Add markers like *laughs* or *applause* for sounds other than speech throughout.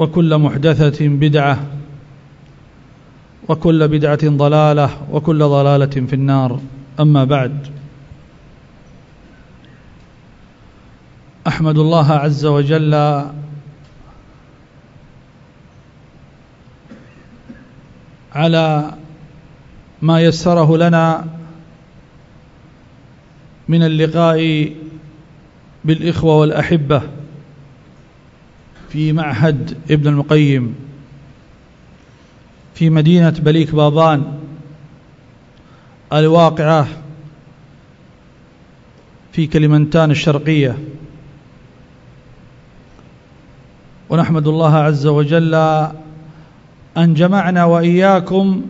وكل محدثة بدعة وكل بدعة ضلالة وكل ضلالة في النار. أما بعد أحمد الله عز وجل على ما يسره لنا من اللقاء بالإخوة والأحبة. في معهد ابن المقيم في مدينة بليك بابان الواقعة في كلمنتان الشرقية. ونحمد الله عز وجل أن جمعنا وإياكم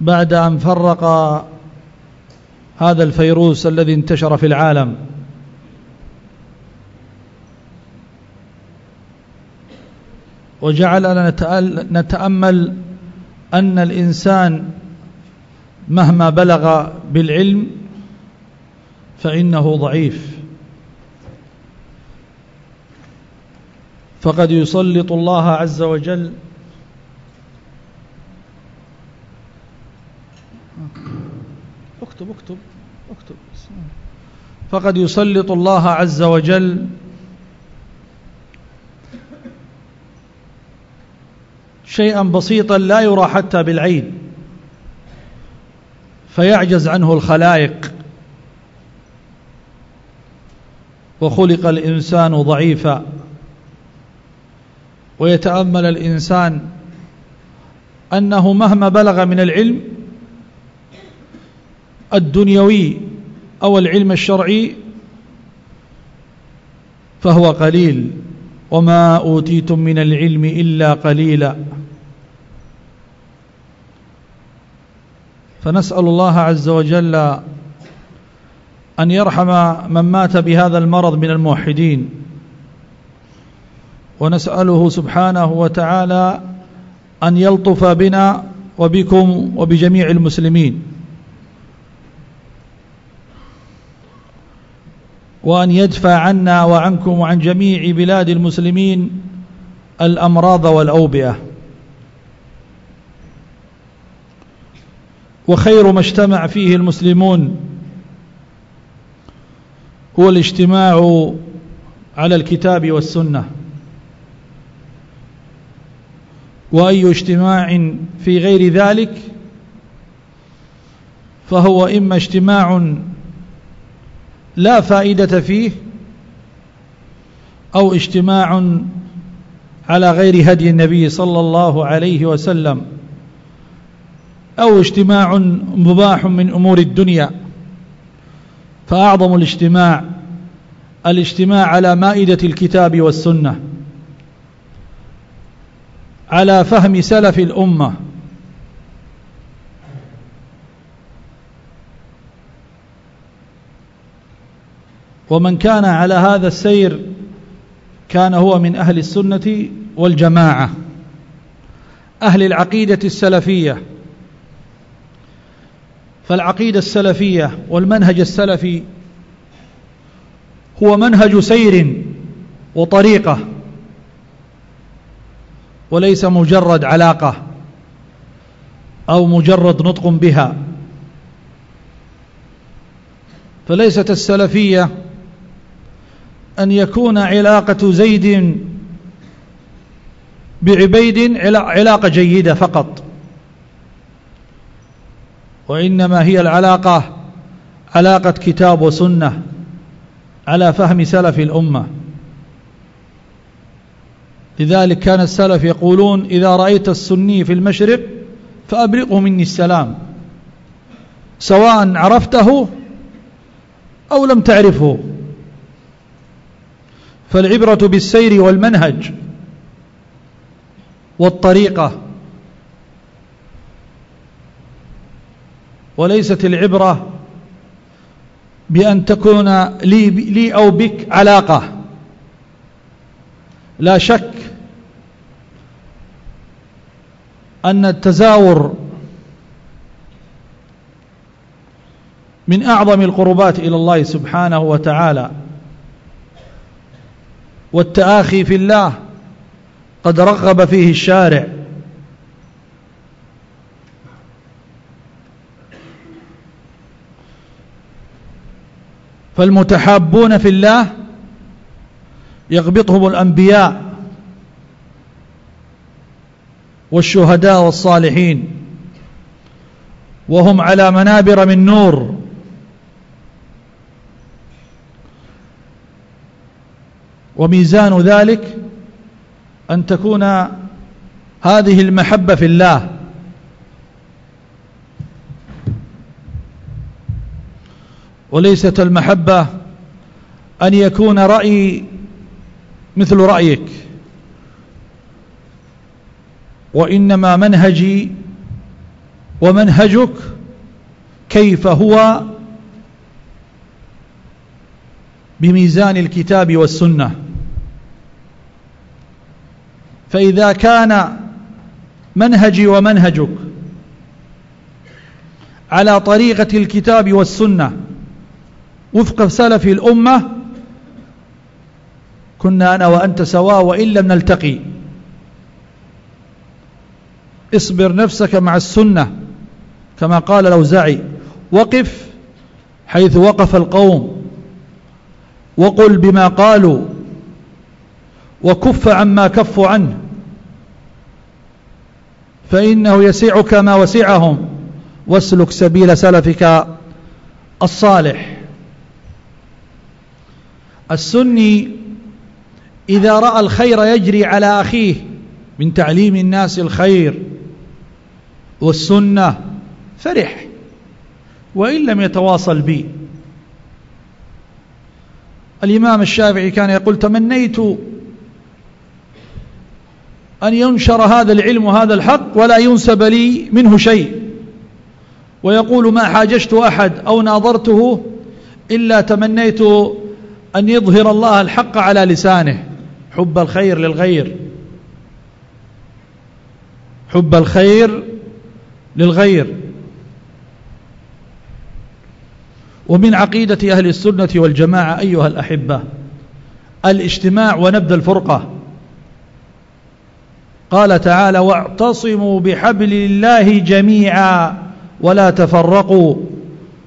بعد أن فرق هذا الفيروس الذي انتشر في العالم. وجعلنا نتأمل أن الإنسان مهما بلغ بالعلم فإنه ضعيف. فقد يسلط الله عز وجل اكتب اكتب اكتب. فقد يسلط الله عز وجل شيئا بسيطا لا يرى حتى بالعين فيعجز عنه الخلائق. وخلق الإنسان ضعيفا ويتأمل الإنسان أنه مهما بلغ من العلم الدنيوي أو العلم الشرعي فهو قليل. وما أوتيتم من العلم إلا قليلا. فنسأل الله عز وجل أن يرحم من مات بهذا المرض من الموحدين. ونسأله سبحانه وتعالى أن يلطف بنا وبكم وبجميع المسلمين. وأن يدفع عنا وعنكم وعن جميع بلاد المسلمين الأمراض والأوبئة. وخير ما اجتمع فيه المسلمون هو الاجتماع على الكتاب والسنة. وأي اجتماع في غير ذلك فهو إما اجتماع لا فائدة فيه أو اجتماع على غير هدي النبي صلى الله عليه وسلم أو اجتماع مباح من أمور الدنيا فأعظم الاجتماع الاجتماع على مائدة الكتاب والسنة على فهم سلف الأمة ومن كان على هذا السير كان هو من أهل السنة والجماعة أهل العقيدة السلفية. فالعقيدة السلفية والمنهج السلفي هو منهج سير وطريقة وليس مجرد علاقة أو مجرد نطق بها. فليست السلفية أن يكون علاقة زيد بعبيد علاقة جيدة فقط. وإنما هي العلاقة علاقة كتاب وسنة على فهم سلف الأمة. لذلك كان السلف يقولون إذا رأيت السني في المشرق فأبلغه مني السلام سواء عرفته أو لم تعرفه. فالعبرة بالسير والمنهج والطريقة وليست العبرة بأن تكون لي, لي أو بك علاقة. لا شك أن التزاور من أعظم القربات إلى الله سبحانه وتعالى. والتآخي في الله قد رغب فيه الشارع. فالمتحابون في الله يغبطهم الأنبياء والشهداء والصالحين وهم على منابر من نور. وميزان ذلك أن تكون هذه المحبة في الله. وليست المحبة أن يكون رأي مثل رأيك. وإنما منهجي ومنهجك كيف هو بميزان الكتاب والسنة. فإذا كان منهجي ومنهجك على طريقة الكتاب والسنة وفق سلف الأمة كنا أنا وأنت سواء وإن لم نلتقي. اصبر نفسك مع السنة كما قال الأوزاعي. وقف حيث وقف القوم وقل بما قالوا. وكف عما كفوا عنه. فإنه يسعك ما وسعهم. واسلك سبيل سلفك الصالح. السني إذا رأى الخير يجري على أخيه. من تعليم الناس الخير. والسنة فرح. وإن لم يتواصل بي. الإمام الشافعي كان يقول تمنيت أن ينشر هذا العلم وهذا الحق ولا ينسب لي منه شيء. ويقول ما حاججت أحد أو ناظرته إلا تمنيت أن يظهر الله الحق على لسانه. حب الخير للغير. حب الخير للغير. ومن عقيدة أهل السنة والجماعة أيها الأحبة الاجتماع ونبذ الفرقة. قال تعالى واعتصموا بحبل الله جميعا ولا تفرقوا.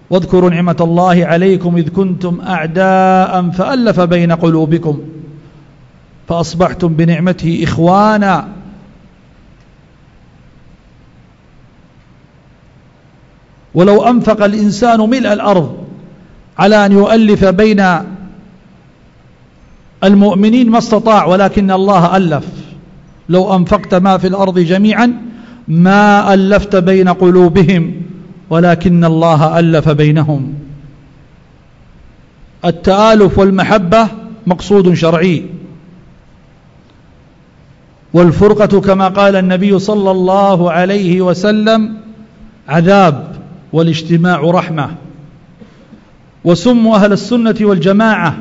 واذكروا نعمة الله عليكم إذ كنتم أعداء فألف بين قلوبكم فأصبحتم بنعمته إخوانا. ولو أنفق الإنسان ملء الأرض على أن يؤلف بين المؤمنين ما استطاع ولكن الله ألف. لو أنفقت ما في الأرض جميعا ما ألفت بين قلوبهم ولكن الله ألف بينهم. التآلف والمحبة مقصود شرعي. والفرقة كما قال النبي صلى الله عليه وسلم عذاب والاجتماع رحمة. وسموا أهل السنة والجماعة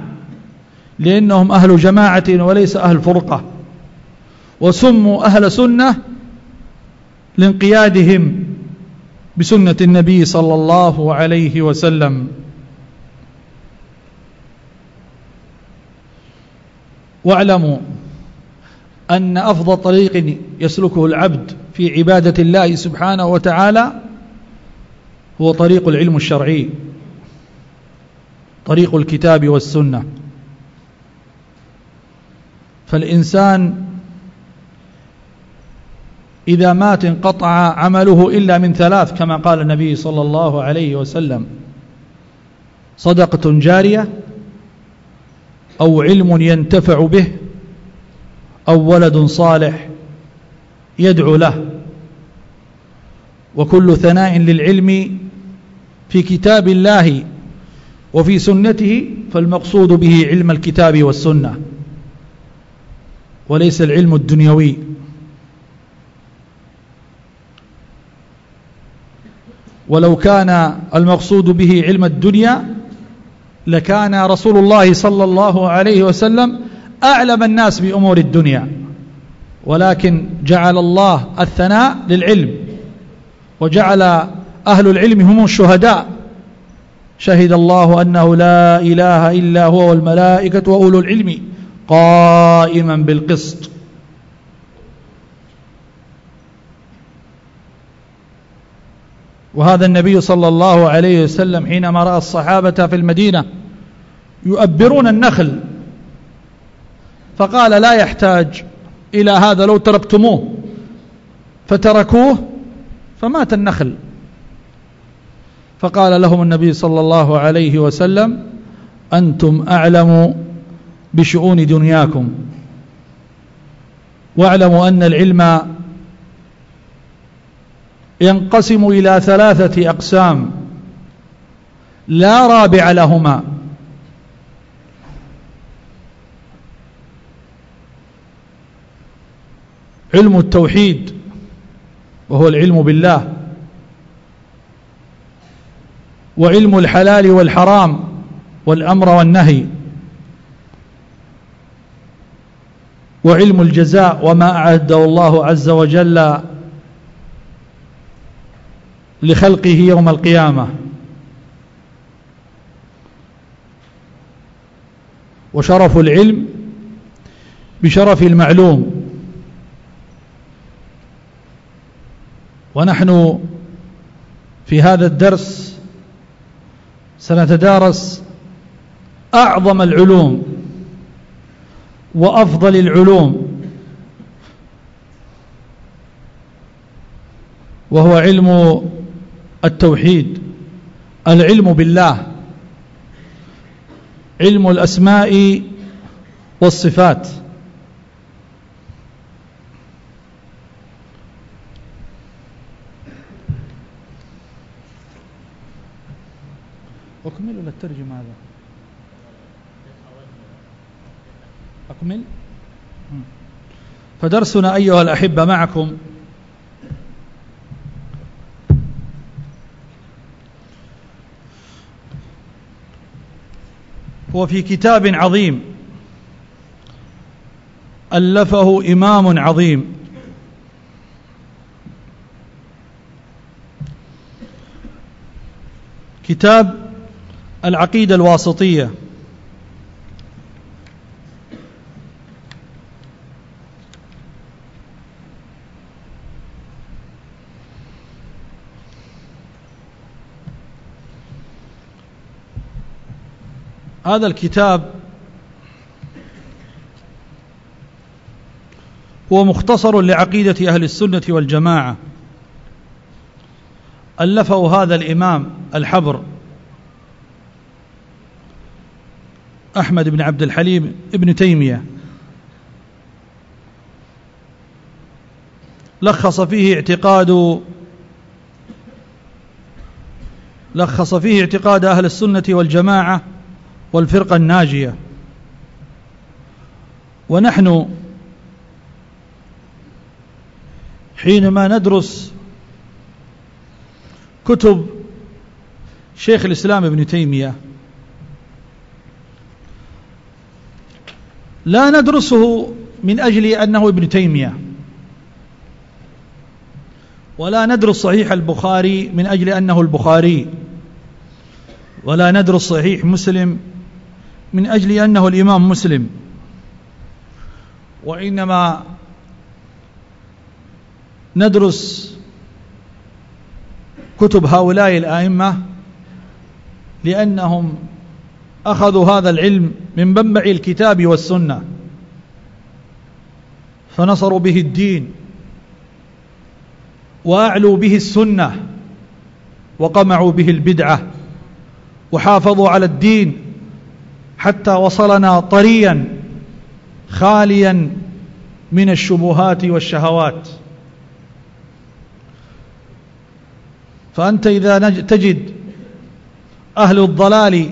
لأنهم أهل جماعة وليس أهل فرقة. وسموا أهل سنة لانقيادهم بسنة النبي صلى الله عليه وسلم. واعلموا أن أفضل طريق يسلكه العبد في عبادة الله سبحانه وتعالى هو طريق العلم الشرعي طريق الكتاب والسنة. فالإنسان إذا مات انقطع عمله إلا من ثلاث كما قال النبي صلى الله عليه وسلم. صدقة جارية أو علم ينتفع به أو ولد صالح يدعو له. وكل ثناء للعلم في كتاب الله وفي سنته فالمقصود به علم الكتاب والسنة وليس العلم الدنيوي. ولو كان المقصود به علم الدنيا لكان رسول الله صلى الله عليه وسلم أعلم الناس بأمور الدنيا ولكن جعل الله الثناء للعلم وجعل أهل العلم هم الشهداء. شهد الله أنه لا إله إلا هو والملائكة وأولو العلم قائما بالقسط. وهذا النبي صلى الله عليه وسلم حينما رأى الصحابة في المدينة يؤبرون النخل. فقال لا يحتاج إلى هذا لو تركتموه فتركوه فمات النخل. فقال لهم النبي صلى الله عليه وسلم أنتم أعلم بشؤون دنياكم واعلموا أن العلم ينقسم إلى ثلاثة أقسام لا رابع لهما. علم التوحيد وهو العلم بالله وعلم الحلال والحرام والأمر والنهي وعلم الجزاء وما أعده الله عز وجل لخلقه يوم القيامة. وشرف العلم بشرف المعلوم. ونحن في هذا الدرس سنتدارس أعظم العلوم وأفضل العلوم وهو علم التوحيد العلم بالله علم الأسماء والصفات. أكمل ولا الترجم هذا؟ أكمل. فدرسنا أيها الأحبة معكم هو في كتاب عظيم. ألفه إمام عظيم. كتاب العقيدة الواسطية. هذا الكتاب هو مختصر لعقيدة أهل السنة والجماعة. ألفه هذا الإمام الحبر أحمد بن عبد الحليم ابن تيمية. لخص فيه اعتقاد لخص فيه اعتقاد أهل السنة والجماعة والفرقة الناجية. ونحن حينما ندرس كتب شيخ الإسلام ابن تيمية لا ندرسه من أجل أنه ابن تيمية ولا ندرس صحيح البخاري من أجل أنه البخاري ولا ندرس صحيح مسلم من أجل أنه الإمام مسلم. وإنما ندرس كتب هؤلاء الآئمة لأنهم أخذوا هذا العلم من منبع الكتاب والسنة. فنصروا به الدين وأعلوا به السنة وقمعوا به البدعة وحافظوا على الدين. حتى وصلنا طريا خاليا من الشبهات والشهوات. فأنت إذا تجد أهل الضلال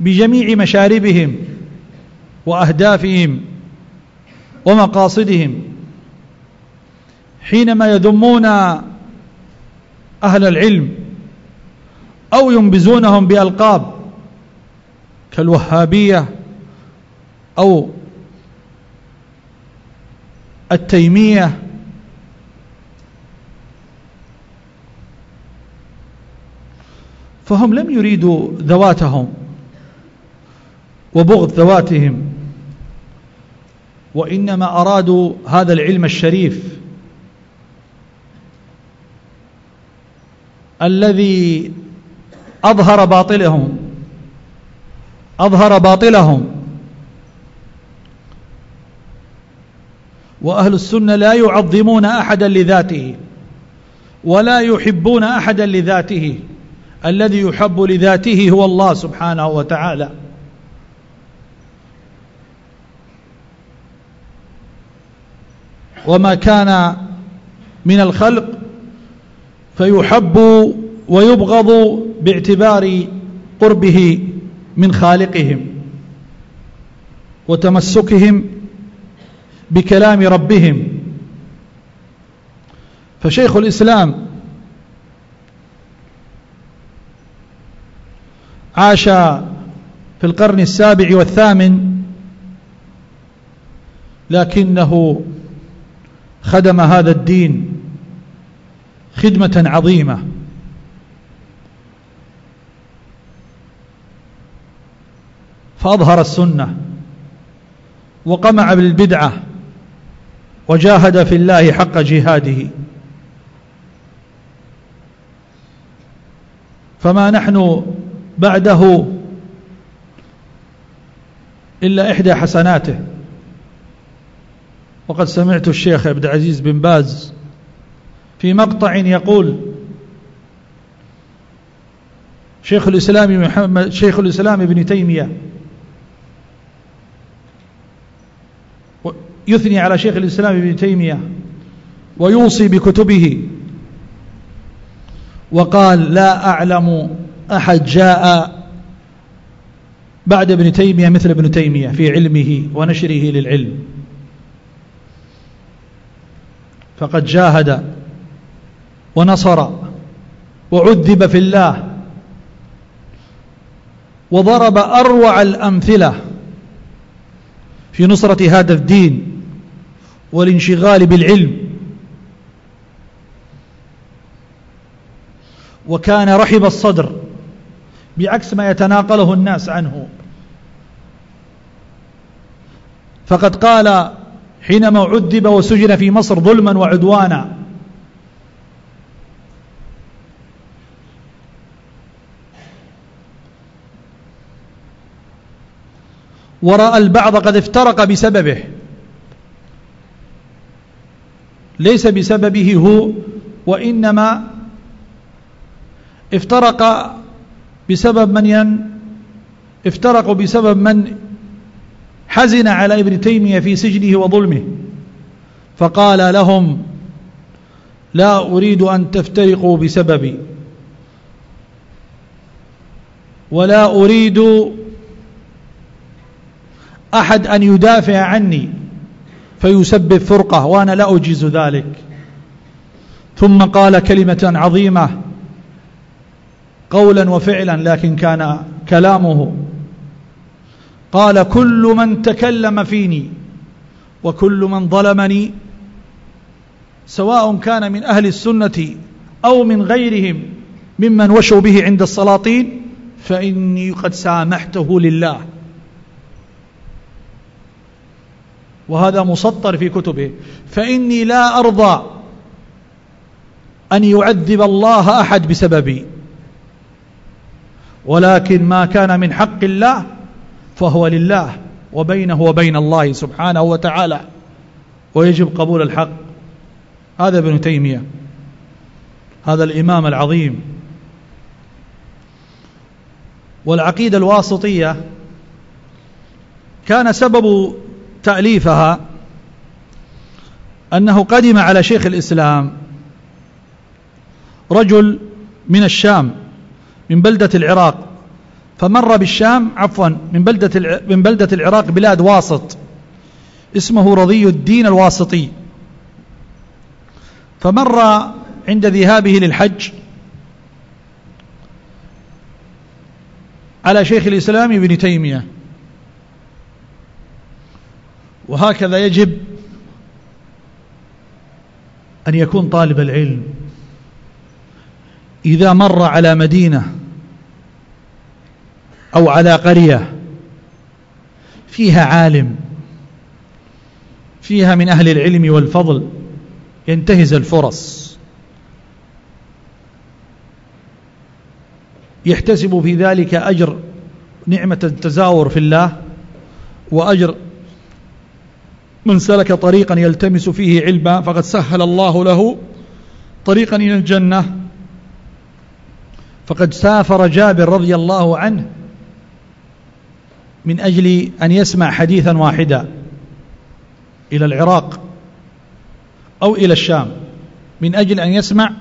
بجميع مشاربهم وأهدافهم ومقاصدهم حينما يذمون أهل العلم أو ينبزونهم بألقاب كالوهابية أو التيمية. فهم لم يريدوا ذواتهم وبغض ذواتهم وإنما أرادوا هذا العلم الشريف الذي أظهر باطلهم. أظهر باطلهم. وأهل السنة لا يعظمون أحدا لذاته ولا يحبون أحدا لذاته. الذي يحب لذاته هو الله سبحانه وتعالى. وما كان من الخلق فيحب ويبغض باعتبار قربه. من خالقهم وتمسكهم بكلام ربهم. فشيخ الإسلام عاش في القرن السابع والثامن لكنه خدم هذا الدين خدمة عظيمة. فأظهر السنة وقمع بالبدعة وجاهد في الله حق جهاده. فما نحن بعده إلا إحدى حسناته. وقد سمعت الشيخ عبد العزيز بن باز في مقطع يقول شيخ الإسلام محمد شيخ الإسلام ابن تيمية يثني على شيخ الإسلام ابن تيمية ويوصي بكتبه وقال لا أعلم أحد جاء بعد ابن تيمية مثل ابن تيمية في علمه ونشره للعلم. فقد جاهد ونصر وعذب في الله وضرب أروع الأمثلة في نصرة هذا الدين. والانشغال بالعلم. وكان رحب الصدر بعكس ما يتناقله الناس عنه. فقد قال حينما عذب وسجن في مصر ظلما وعدوانا. ورأى البعض قد افترق بسببه. ليس بسببه هو وإنما افترق بسبب من ين افترقوا بسبب من حزن على ابن تيمية في سجنه وظلمه. فقال لهم لا أريد أن تفترقوا بسببي ولا أريد أحد أن يدافع عني. فيسبب فرقة وأنا لا أجيز ذلك. ثم قال كلمة عظيمة قولا وفعلا لكن كان كلامه. قال كل من تكلم فيني وكل من ظلمني سواء كان من أهل السنة أو من غيرهم ممن وشوا به عند السلاطين فإني قد سامحته لله. وهذا مسطر في كتبه. فإني لا أرضى أن يعذب الله أحد بسببي. ولكن ما كان من حق الله فهو لله وبينه وبين الله سبحانه وتعالى ويجب قبول الحق. هذا ابن تيمية هذا الإمام العظيم. والعقيدة الواسطية كان سبب تأليفها أنه قدم على شيخ الإسلام رجل من الشام من بلدة العراق فمر بالشام عفوا من بلدة من بلدة العراق بلاد واسط اسمه رضي الدين الواسطي. فمر عند ذهابه للحج على شيخ الإسلام ابن تيمية. وهكذا يجب أن يكون طالب العلم إذا مر على مدينة أو على قرية فيها عالم فيها من أهل العلم والفضل ينتهز الفرص. يحتسب في ذلك أجر نعمة التزاور في الله وأجر من سلك طريقا يلتمس فيه علما فقد سهل الله له طريقا إلى الجنة. فقد سافر جابر رضي الله عنه من أجل أن يسمع حديثا واحدا إلى العراق أو إلى الشام من أجل أن يسمع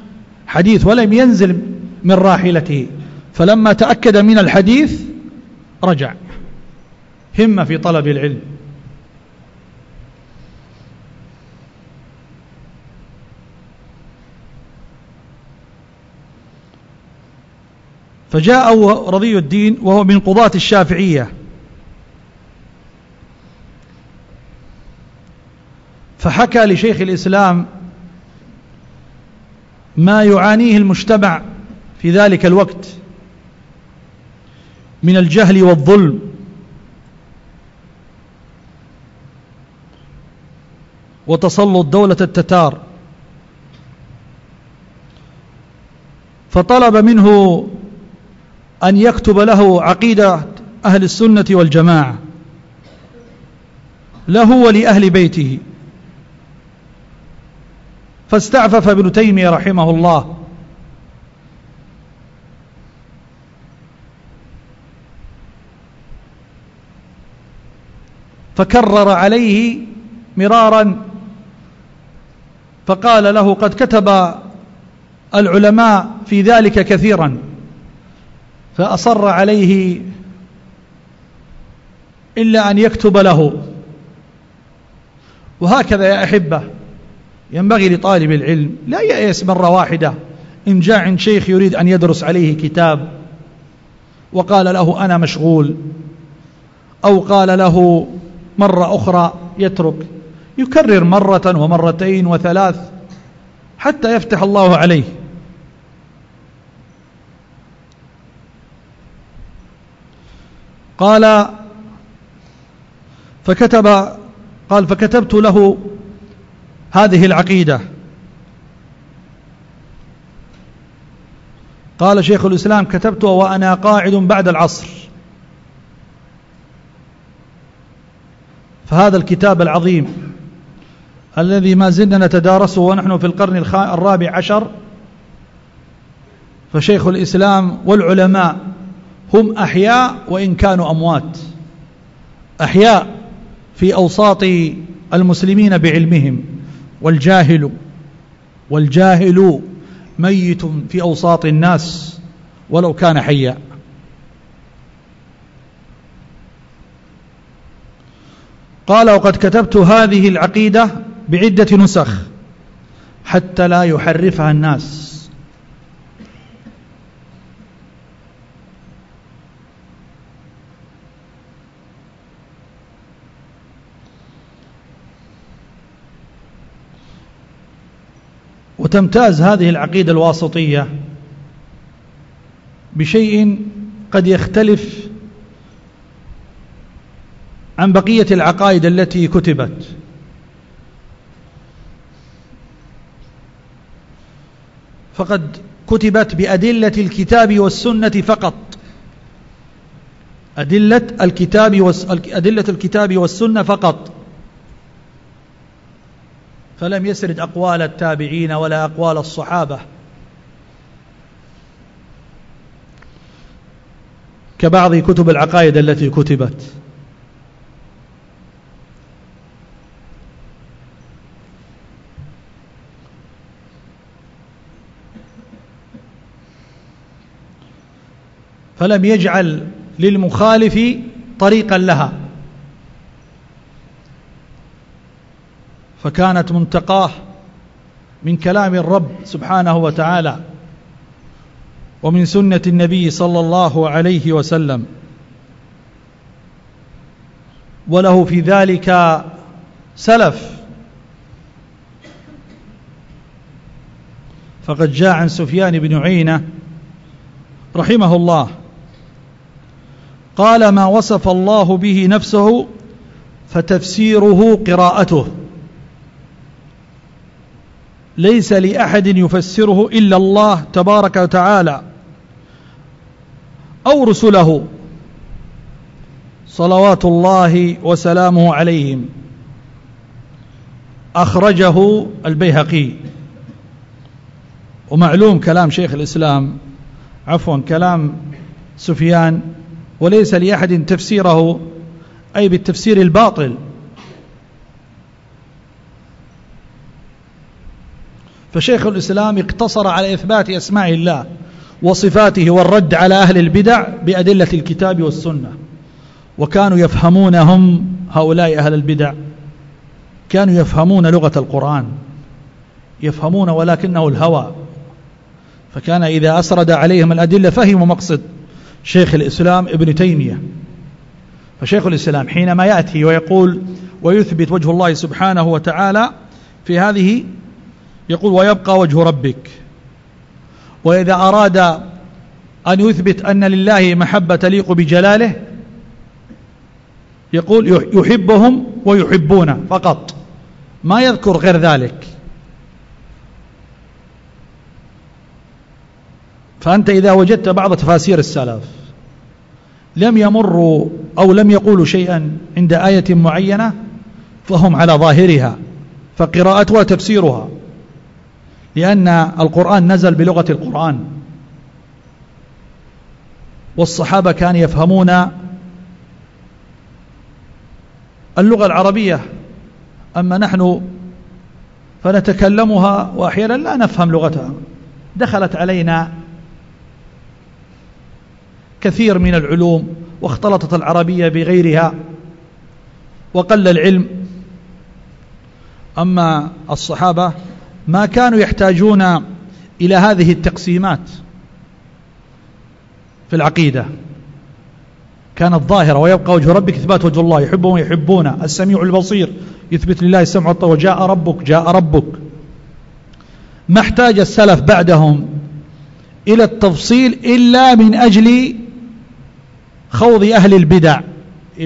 حديث ولم ينزل من راحلته. فلما تأكد من الحديث رجع همة في طلب العلم. فجاء رضي الدين وهو من قضاة الشافعية. فحكى لشيخ الإسلام ما يعانيه المجتمع في ذلك الوقت من الجهل والظلم. وتسلط دولة التتار. فطلب منه أن يكتب له عقيدة أهل السنة والجماعة. له ولأهل بيته. فاستعفف ابن تيمية رحمه الله. فكرر عليه مرارا. فقال له قد كتب العلماء في ذلك كثيرا. فأصر عليه إلا أن يكتب له. وهكذا يا أحبة ينبغي لطالب العلم لا يأيس مرة واحدة إن جاء عند شيخ يريد أن يدرس عليه كتاب وقال له أنا مشغول أو قال له مرة أخرى يترك يكرر مرة ومرتين وثلاث حتى يفتح الله عليه. قال فكتب قال فكتبت له هذه العقيدة. قال شيخ الإسلام كتبت وأنا قاعد بعد العصر. فهذا الكتاب العظيم الذي ما زلنا نتدارسه ونحن في القرن الرابع عشر. فشيخ الإسلام والعلماء هم أحياء وإن كانوا أموات. أحياء في أوساط المسلمين بعلمهم والجاهل والجاهل ميت في أوساط الناس ولو كان حيا. قال وقد كتبت هذه العقيدة بعدة نسخ حتى لا يحرفها الناس. وتمتاز هذه العقيدة الواسطية بشيء قد يختلف عن بقية العقائد التي كتبت. فقد كتبت بأدلة الكتاب والسنة فقط. أدلة الكتاب أدلة الكتاب والسنة فقط. فلم يسرد أقوال التابعين ولا أقوال الصحابة. كبعض كتب العقائد التي كتبت. فلم يجعل للمخالف طريقا لها. فكانت منتقاه من كلام الرب سبحانه وتعالى ومن سنة النبي صلى الله عليه وسلم. وله في ذلك سلف. فقد جاء عن سفيان بن عينة رحمه الله. قال ما وصف الله به نفسه فتفسيره قراءته. ليس لأحد يفسره إلا الله تبارك وتعالى أو رسله. صلوات الله وسلامه عليهم. أخرجه البيهقي. ومعلوم كلام شيخ الإسلام عفوا كلام سفيان وليس لأحد تفسيره أي بالتفسير الباطل. فشيخ الإسلام اقتصر على إثبات أسماء الله وصفاته والرد على أهل البدع بأدلة الكتاب والسنة. وكانوا يفهمونهم هؤلاء أهل البدع. كانوا يفهمون لغة القرآن. يفهمون ولكنه الهوى. فكان إذا أسرد عليهم الأدلة فهموا مقصد شيخ الإسلام ابن تيمية. فشيخ الإسلام حينما يأتي ويقول ويثبت وجه الله سبحانه وتعالى في هذه يقول ويبقى وجه ربك. وإذا أراد أن يثبت أن لله محبة تليق بجلاله يقول يحبهم ويحبون فقط ما يذكر غير ذلك. فأنت إذا وجدت بعض تفاسير السلف لم يمروا أو لم يقولوا شيئا عند آية معينة فهم على ظاهرها فقراءتها وتفسيرها. لأن القرآن نزل بلغة القرآن. والصحابة كانوا يفهمون اللغة العربية. أما نحن فنتكلمها وأحيانا لا نفهم لغتها. دخلت علينا كثير من العلوم واختلطت العربية بغيرها وقل العلم. أما الصحابة ما كانوا يحتاجون إلى هذه التقسيمات في العقيدة. كانت ظاهرة ويبقى وجه ربك إثبات وجه الله يحبه ويحبون السميع البصير يثبت لله السمع والطاعة وجاء ربك جاء ربك. ما احتاج السلف بعدهم إلى التفصيل إلا من أجل خوض أهل البدع.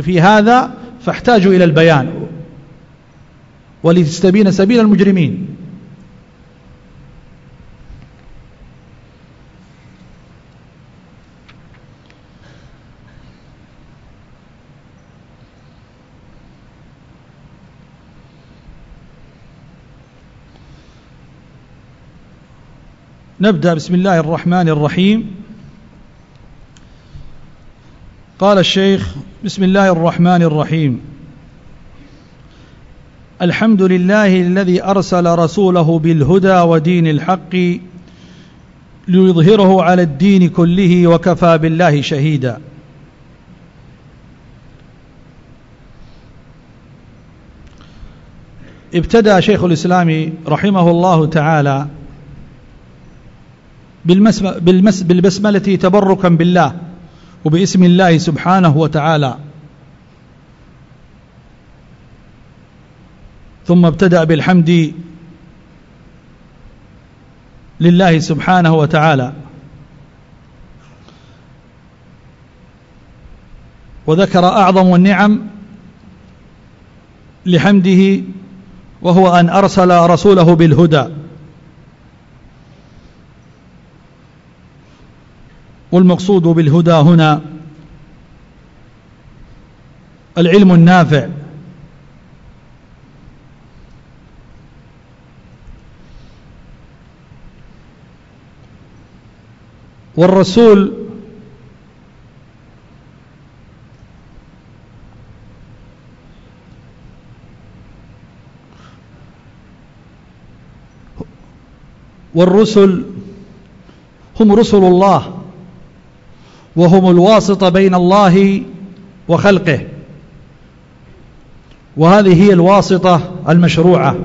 في هذا فاحتاجوا إلى البيان. ولتستبين سبيل المجرمين. نبدأ بسم الله الرحمن الرحيم. قال الشيخ بسم الله الرحمن الرحيم. الحمد لله الذي أرسل رسوله بالهدى ودين الحق ليظهره على الدين كله وكفى بالله شهيدا. ابتدأ شيخ الإسلام رحمه الله تعالى بالبسملة تبركا بالله وباسم الله سبحانه وتعالى. ثم ابتدأ بالحمد لله سبحانه وتعالى. وذكر أعظم النعم لحمده وهو أن أرسل رسوله بالهدى. والمقصود بالهدى هنا العلم النافع. والرسول والرسل هم رسل الله. وهم الواسطة بين الله وخلقه. وهذه هي الواسطة المشروعة.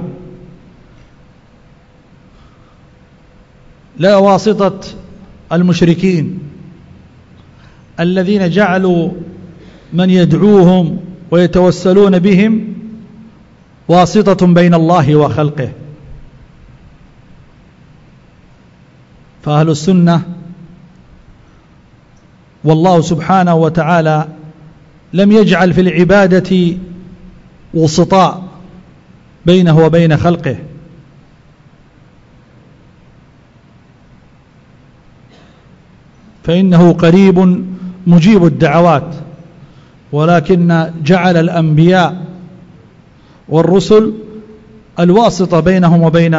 لا واسطة المشركين. الذين جعلوا من يدعوهم ويتوسلون بهم واسطة بين الله وخلقه. فأهل السنة والله سبحانه وتعالى لم يجعل في العبادة وسطاء بينه وبين خلقه. فإنه قريب مجيب الدعوات ولكن جعل الأنبياء والرسل الواسطة بينهم وبين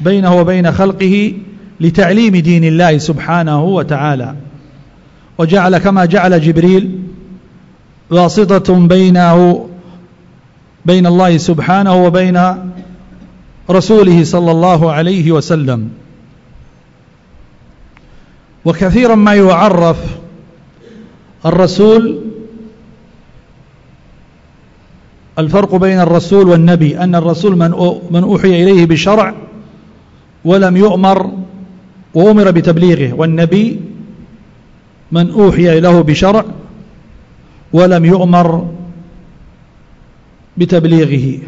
بينه وبين خلقه لتعليم دين الله سبحانه وتعالى. وجعل كما جعل جبريل واسطة بينه بين الله سبحانه وبين رسوله صلى الله عليه وسلم. وكثيرا ما يعرف الرسول الفرق بين الرسول والنبي أن الرسول من من أوحي إليه بشرع ولم يؤمر وأمر بتبليغه والنبي من أوحي له بشرع ولم يؤمر بتبليغه.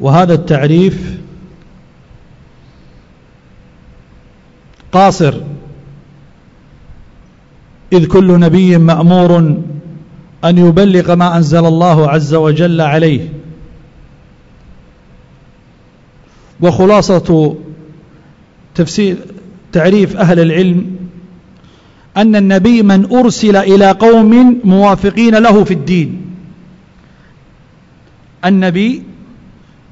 وهذا التعريف قاصر إذ كل نبي مأمور أن يبلغ ما أنزل الله عز وجل عليه. وخلاصة تفسير تعريف أهل العلم أن النبي من أرسل إلى قوم موافقين له في الدين. النبي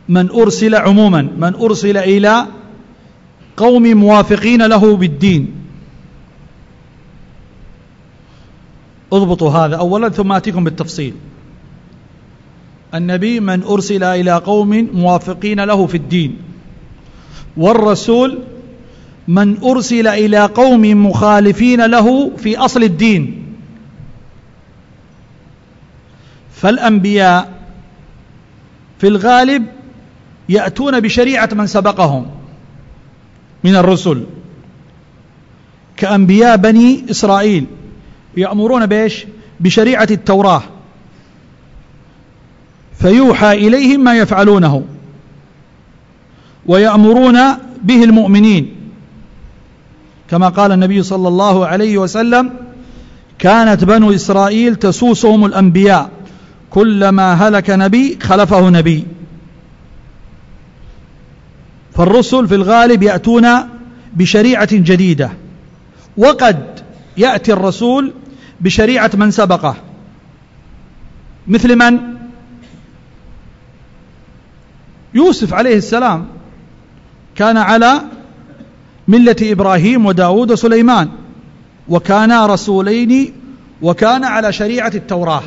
من أرسل عموما من أرسل إلى قوم موافقين له بالدين. اضبطوا هذا أولا ثم أتيكم بالتفصيل. النبي من أرسل إلى قوم موافقين له في الدين. والرسول من أرسل إلى قوم مخالفين له في أصل الدين. فالأنبياء في الغالب يأتون بشريعة من سبقهم من الرسل. كأنبياء بني إسرائيل يأمرون بإيش؟ بشريعة التوراة. فيوحى إليهم ما يفعلونه ويأمرون به المؤمنين. كما قال النبي صلى الله عليه وسلم كانت بنو إسرائيل تسوسهم الأنبياء كلما هلك نبي خلفه نبي. فالرسل في الغالب يأتون بشريعة جديدة وقد يأتي الرسول بشريعة من سبقه. مثل من؟ يوسف عليه السلام كان على ملة إبراهيم وداود وسليمان وكانا رسولين وكان على شريعة التوراة.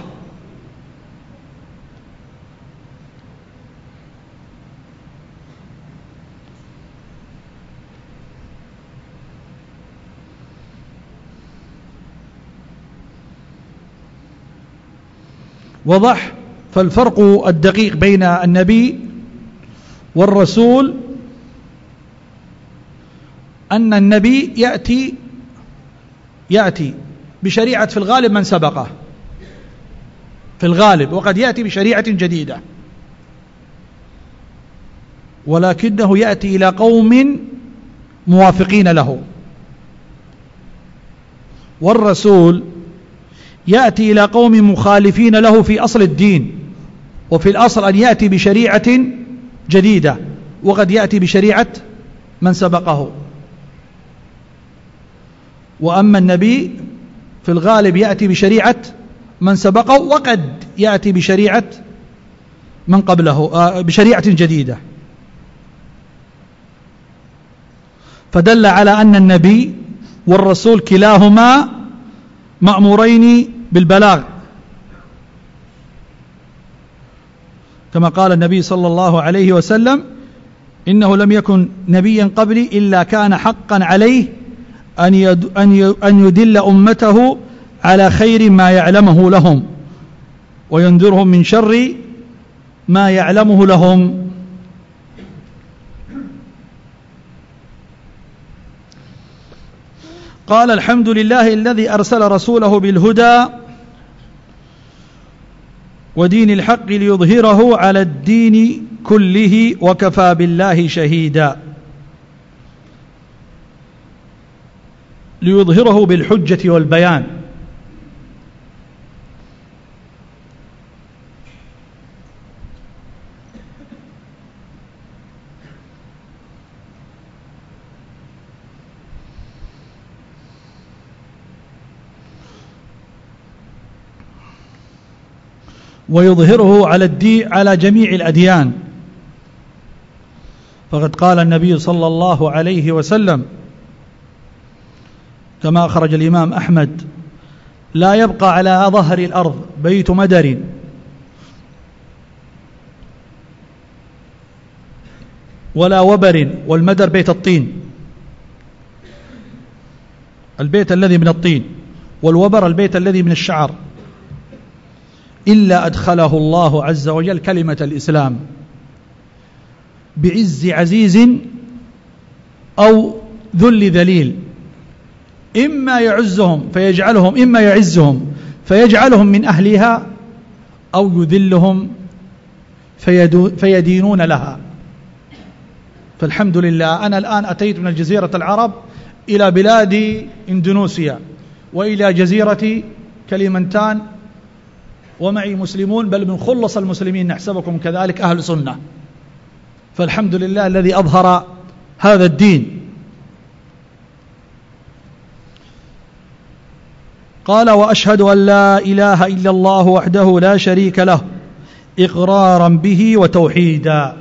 وضح فالفرق الدقيق بين النبي والرسول أن النبي يأتي يأتي بشريعة في الغالب من سبقه. في الغالب وقد يأتي بشريعة جديدة. ولكنه يأتي إلى قوم موافقين له. والرسول يأتي إلى قوم مخالفين له في أصل الدين وفي الأصل أن يأتي بشريعة جديدة وقد يأتي بشريعة من سبقه. وأما النبي في الغالب يأتي بشريعة من سبقه وقد يأتي بشريعة من قبله آه، بشريعة جديدة. فدل على أن النبي والرسول كلاهما مأمورين بالبلاغ. كما قال النبي صلى الله عليه وسلم إنه لم يكن نبيا قبلي إلا كان حقا عليه أن, أن يدل أمته على خير ما يعلمه لهم وينذرهم من شر ما يعلمه لهم. قال الحمد لله الذي أرسل رسوله بالهدى ودين الحق ليظهره على الدين كله وكفى بالله شهيدا. ليظهره بالحجة والبيان. ويظهره على الدين على جميع الأديان. فقد قال النبي صلى الله عليه وسلم كما أخرج الإمام أحمد لا يبقى على ظهر الأرض بيت مدر. ولا وبر والمدر بيت الطين. البيت الذي من الطين والوبر البيت الذي من الشعر. إلا أدخله الله عز وجل كلمة الإسلام. بعز عزيز أو ذل ذليل. إما يعزهم فيجعلهم إما يعزهم فيجعلهم من أهلها أو يذلهم فيدينون لها. فالحمد لله أنا الآن أتيت من الجزيرة العرب إلى بلاد إندونيسيا وإلى جزيرة كليمنتان. ومعي مسلمون بل من خلص المسلمين نحسبكم كذلك أهل سنة. فالحمد لله الذي أظهر هذا الدين. قال وأشهد أن لا إله إلا الله وحده لا شريك له إقرارا به وتوحيدا.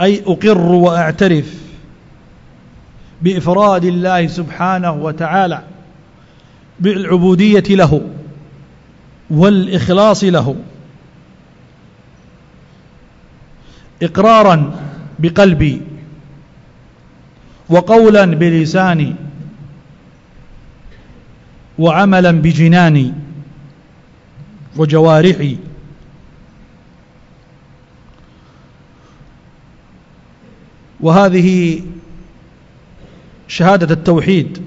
أي أقر وأعترف بإفراد الله سبحانه وتعالى بالعبودية له والإخلاص له إقرارا بقلبي. وقولا بلساني وعملا بجناني وجوارحي. وهذه شهادة التوحيد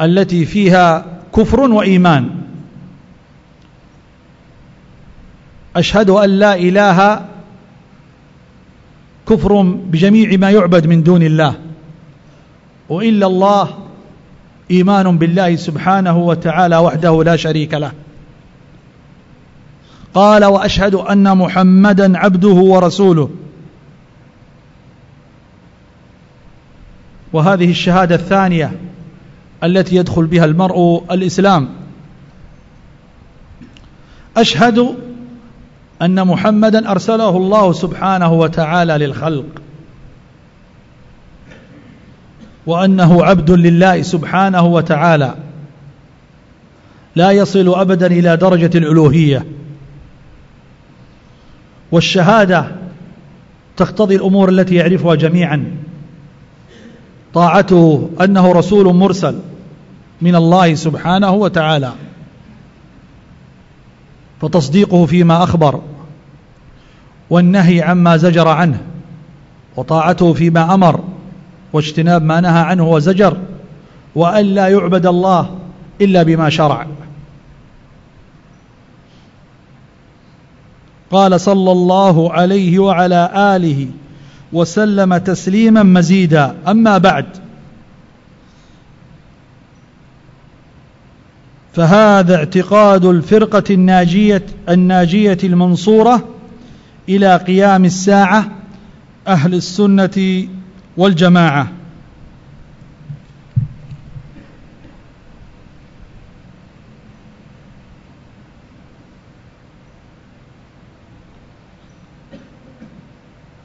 التي فيها كفر وإيمان. أشهد أن لا إله كفر بجميع ما يعبد من دون الله. وإلا الله إيمان بالله سبحانه وتعالى وحده لا شريك له. قال وأشهد أن محمدا عبده ورسوله. وهذه الشهادة الثانية التي يدخل بها المرء الإسلام. أشهد أن محمدا أرسله الله سبحانه وتعالى للخلق وأنه عبد لله سبحانه وتعالى لا يصل أبدا إلى درجة الألوهية. والشهادة تقتضي الأمور التي يعرفها جميعا. طاعته أنه رسول مرسل من الله سبحانه وتعالى فتصديقه فيما أخبر. والنهي عما زجر عنه وطاعته فيما أمر واجتناب ما نهى عنه وزجر وأن لا يعبد الله إلا بما شرع. قال صلى الله عليه وعلى آله وسلم تسليما مزيدا. أما بعد فهذا اعتقاد الفرقة الناجية الناجية المنصورة إلى قيام الساعة أهل السنة والجماعة.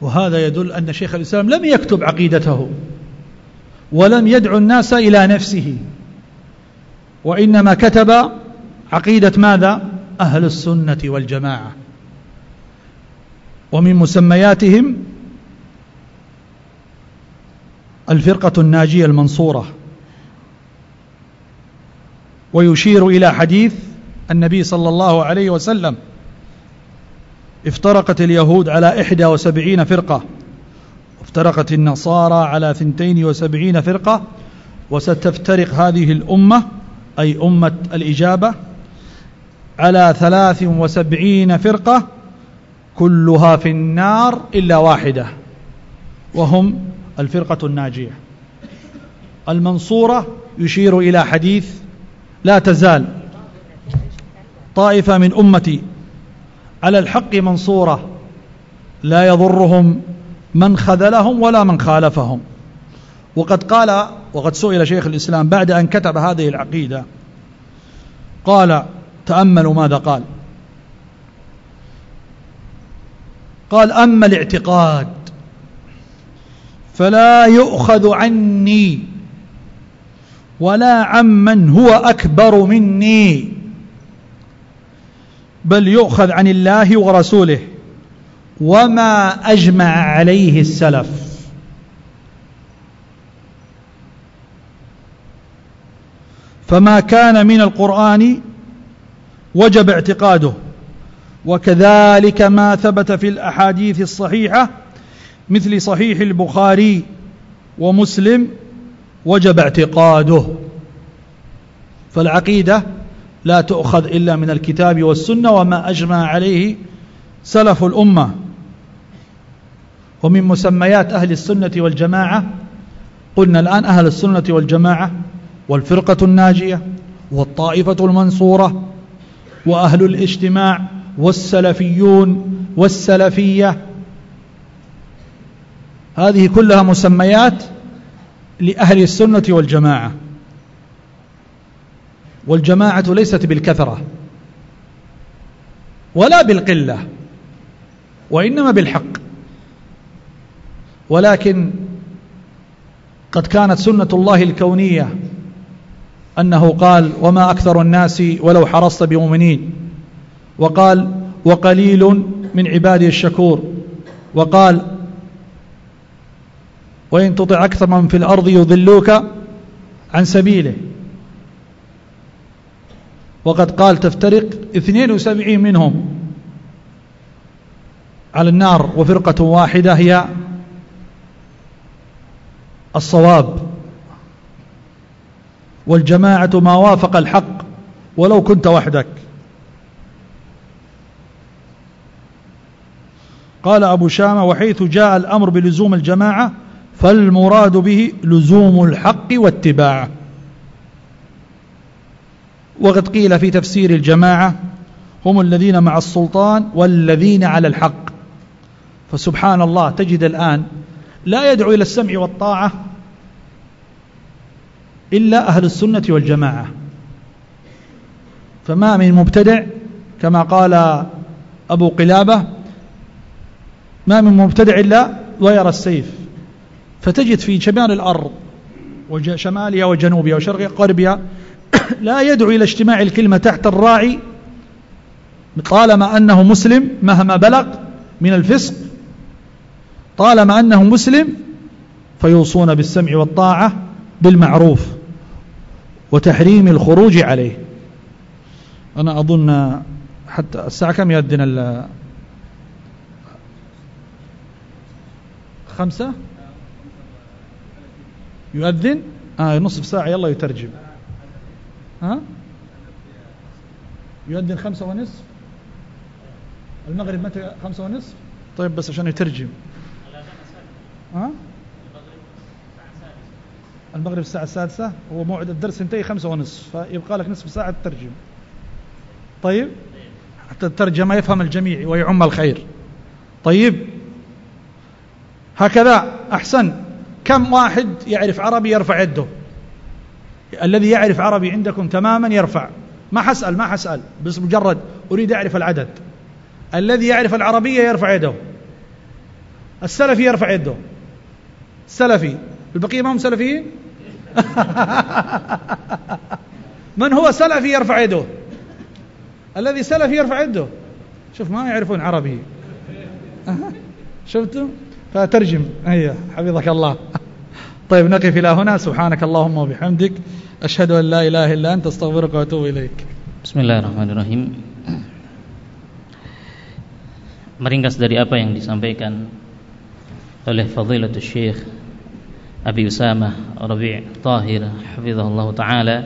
وهذا يدل أن شيخ الإسلام لم يكتب عقيدته ولم يدعو الناس إلى نفسه وإنما كتب عقيدة ماذا؟ أهل السنة والجماعة. ومن مسمياتهم الفرقة الناجية المنصورة. ويشير إلى حديث النبي صلى الله عليه وسلم افترقت اليهود على إحدى وسبعين فرقة وافترقت النصارى على ثنتين وسبعين فرقة وستفترق هذه الأمة أي أمة الإجابة على ثلاث وسبعين فرقة كلها في النار إلا واحدة وهم الفرقة الناجية. المنصورة يشير إلى حديث لا تزال طائفة من أمتي على الحق منصورة لا يضرهم من خذلهم ولا من خالفهم. وقد قال وقد سئل شيخ الإسلام بعد أن كتب هذه العقيدة قال تأملوا ماذا قال. قال أما الاعتقاد فلا يؤخذ عني ولا عمن هو أكبر مني بل يؤخذ عن الله ورسوله وما أجمع عليه السلف. فما كان من القرآن وجب اعتقاده. وكذلك ما ثبت في الأحاديث الصحيحة مثل صحيح البخاري ومسلم وجب اعتقاده. فالعقيدة لا تؤخذ إلا من الكتاب والسنة وما أجمع عليه سلف الأمة. ومن مسميات أهل السنة والجماعة قلنا الآن أهل السنة والجماعة والفرقة الناجية والطائفة المنصورة وأهل الاجتماع والسلفيون والسلفية. هذه كلها مسميات لأهل السنة والجماعة. والجماعة ليست بالكثرة ولا بالقلة وإنما بالحق. ولكن قد كانت سنة الله الكونية أنه قال وما أكثر الناس ولو حرصت بمؤمنين وقال وقليل من عبادي الشكور. وقال وإن تطع أكثر من في الأرض يضلوك عن سبيله. وقد قال تفترق 72 منهم على النار وفرقة واحدة هي الصواب. والجماعة ما وافق الحق ولو كنت وحدك. قال أبو شامة وحيث جاء الأمر بلزوم الجماعة فالمراد به لزوم الحق واتباعه. وقد قيل في تفسير الجماعة هم الذين مع السلطان والذين على الحق. فسبحان الله تجد الآن لا يدعو إلى السمع والطاعة إلا أهل السنة والجماعة. فما من مبتدع كما قال أبو قلابة ما من مبتدع إلا ويرى السيف. فتجد في شمال الأرض وشمالها وجنوبها وشرقها وغربها *coughs* لا يدعو إلى اجتماع الكلمة تحت الراعي طالما أنه مسلم مهما بلغ من الفسق. طالما أنه مسلم فيوصون بالسمع والطاعة بالمعروف وتحريم الخروج عليه. أنا أظن حتى الساعة كم يأذن خمسة؟ يؤذن؟ آه نصف ساعة يلا يترجم. ها؟ يؤذن خمسة ونصف؟ المغرب متى خمسة ونصف؟ طيب بس عشان يترجم. ها؟ المغرب الساعة السادسة هو موعد الدرس ينتهي خمسة ونصف فيبقى لك نصف ساعة تترجم. طيب؟ حتى الترجمة يفهم الجميع ويعم الخير. طيب؟ هكذا أحسن. كم واحد يعرف عربي يرفع يده؟ الذي يعرف عربي عندكم تماما يرفع. ما حسأل ما حسأل. بس مجرد أريد أعرف العدد. الذي يعرف العربية يرفع يده. السلفي يرفع يده. السلفي. البقية ما هم سلفيين؟ *laughs* من هو سلفي يرفع يده؟ الذي سلفي يرفع يده. شوف ما يعرفون عربي. *laughs* شفتوا؟ فترجم هيا حفظك الله طيب نقف إلى هنا سبحانك اللهم وبحمدك أشهد أن لا إله إلا أنت استغفرك وأتوب إليك بسم الله الرحمن الرحيم meringkas dari apa yang disampaikan oleh Fadilatul Syekh Abi Usamah Rabi' Tahir hafizahullah taala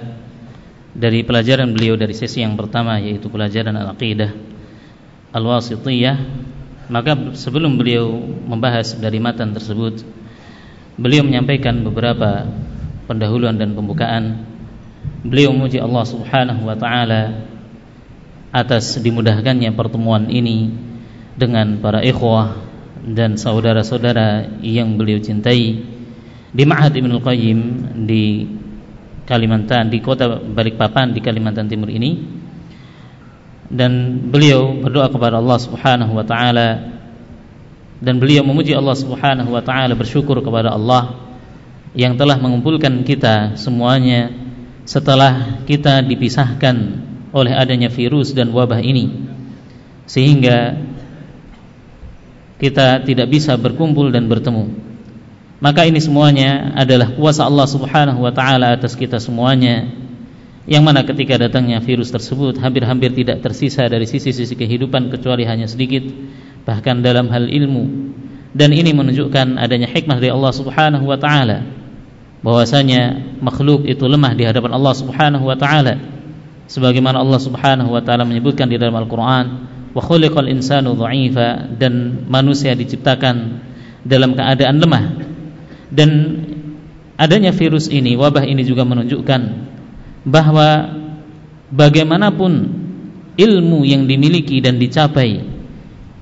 dari pelajaran beliau dari sesi yang pertama yaitu pelajaran al-aqidah al-wasithiyah maka sebelum beliau membahas dari matan tersebut beliau menyampaikan beberapa pendahuluan dan pembukaan. Beliau memuji Allah Subhanahu wa taala atas dimudahkannya pertemuan ini dengan para ikhwah dan saudara-saudara yang beliau cintai di Ma'had Ibnu Qayyim di Kalimantan di kota Balikpapan di Kalimantan Timur ini dan beliau berdoa kepada Allah Subhanahu wa taala dan beliau memuji Allah Subhanahu wa taala bersyukur kepada Allah yang telah mengumpulkan kita semuanya setelah kita dipisahkan oleh adanya virus dan wabah ini sehingga kita tidak bisa berkumpul dan bertemu. Maka ini semuanya adalah kuasa Allah Subhanahu wa taala atas kita semuanya. Yang mana ketika datangnya virus tersebut hampir-hampir tidak tersisa dari sisi-sisi kehidupan kecuali hanya sedikit bahkan dalam hal ilmu. Dan ini menunjukkan adanya hikmah dari Allah Subhanahu wa taala bahwasanya makhluk itu lemah di hadapan Allah Subhanahu wa taala. Sebagaimana Allah Subhanahu wa taala menyebutkan di dalam Al-Qur'an, wa khuliqal insanu dha'ifa dan manusia diciptakan dalam keadaan lemah dan adanya virus ini wabah ini juga menunjukkan bahwa bagaimanapun ilmu yang dimiliki dan dicapai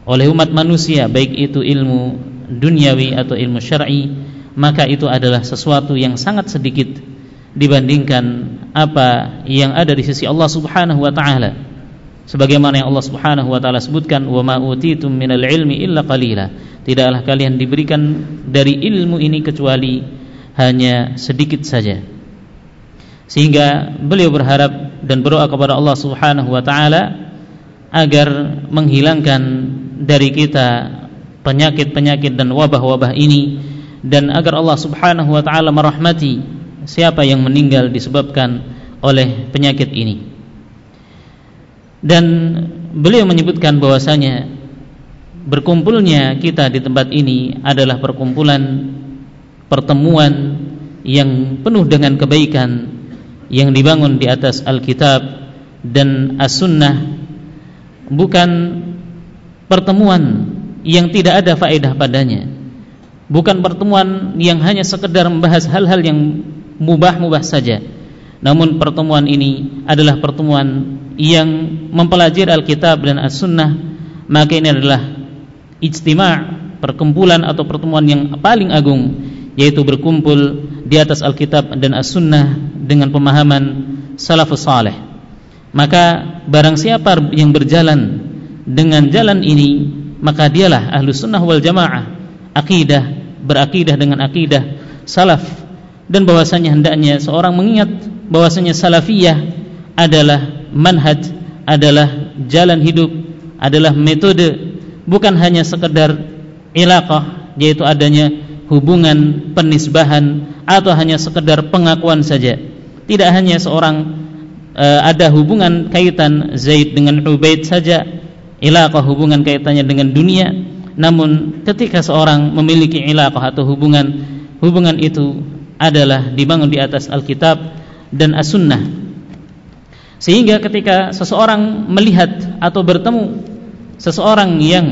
oleh umat manusia baik itu ilmu duniawi atau ilmu syar'i maka itu adalah sesuatu yang sangat sedikit dibandingkan apa yang ada di sisi Allah Subhanahu wa taala. Sebagaimana yang Allah Subhanahu wa taala sebutkan wa ma utitum minal ilmi illa qalila. Tidaklah kalian diberikan dari ilmu ini kecuali hanya sedikit saja sehingga beliau berharap dan berdoa kepada Allah Subhanahu wa taala agar menghilangkan dari kita penyakit-penyakit dan wabah-wabah ini dan agar Allah Subhanahu wa taala merahmati siapa yang meninggal disebabkan oleh penyakit ini. Dan beliau menyebutkan bahwasanya berkumpulnya kita di tempat ini adalah perkumpulan pertemuan yang penuh dengan kebaikan yang dibangun di atas Alkitab dan As-Sunnah bukan pertemuan yang tidak ada faedah padanya. Bukan pertemuan yang hanya sekedar membahas hal-hal yang mubah-mubah saja. Namun pertemuan ini adalah pertemuan yang mempelajari Alkitab dan As-Sunnah. Maka ini adalah ijtima' perkumpulan atau pertemuan yang paling agung yaitu berkumpul di atas Alkitab dan As-Sunnah dengan pemahaman salafus saleh. Maka barang siapa yang berjalan dengan jalan ini maka dialah ahlu sunnah wal jamaah. Akidah berakidah dengan akidah salaf. Dan bahwasanya hendaknya seorang mengingat bahwasanya salafiyah adalah manhaj adalah jalan hidup adalah metode. Bukan hanya sekedar ilaqah yaitu adanya hubungan penisbahan atau hanya sekedar pengakuan saja. Tidak hanya seorang uh, ada hubungan kaitan Zaid dengan Ubaid saja ilaqah hubungan kaitannya dengan dunia namun ketika seorang memiliki ilaqah atau hubungan hubungan itu adalah dibangun di atas Alkitab dan As-Sunnah. Sehingga ketika seseorang melihat atau bertemu seseorang yang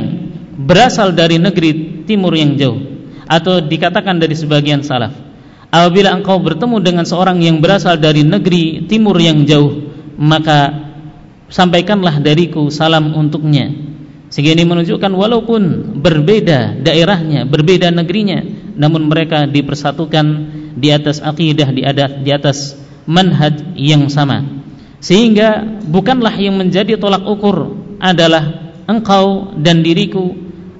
berasal dari negeri timur yang jauh atau dikatakan dari sebagian salaf apabila engkau bertemu dengan seorang yang berasal dari negeri timur yang jauh maka sampaikanlah dariku salam untuknya. Sehingga menunjukkan walaupun berbeda daerahnya berbeda negerinya namun mereka dipersatukan di atas akidah di atas, di atas manhaj yang sama. Sehingga bukanlah yang menjadi tolak ukur adalah engkau dan diriku.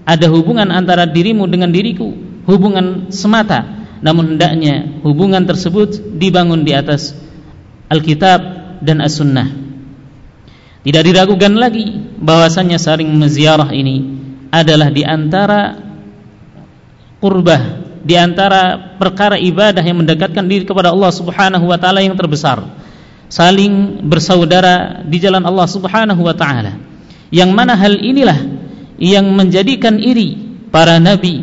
Ada hubungan antara dirimu dengan diriku hubungan semata. Namun hendaknya hubungan tersebut dibangun di atas Alkitab dan As-Sunnah. Tidak diragukan lagi bahwasanya saling menziarah ini adalah di antara qurbah di antara perkara ibadah yang mendekatkan diri kepada Allah Subhanahu wa taala yang terbesar. Saling bersaudara di jalan Allah Subhanahu wa taala. Yang mana hal inilah yang menjadikan iri para nabi,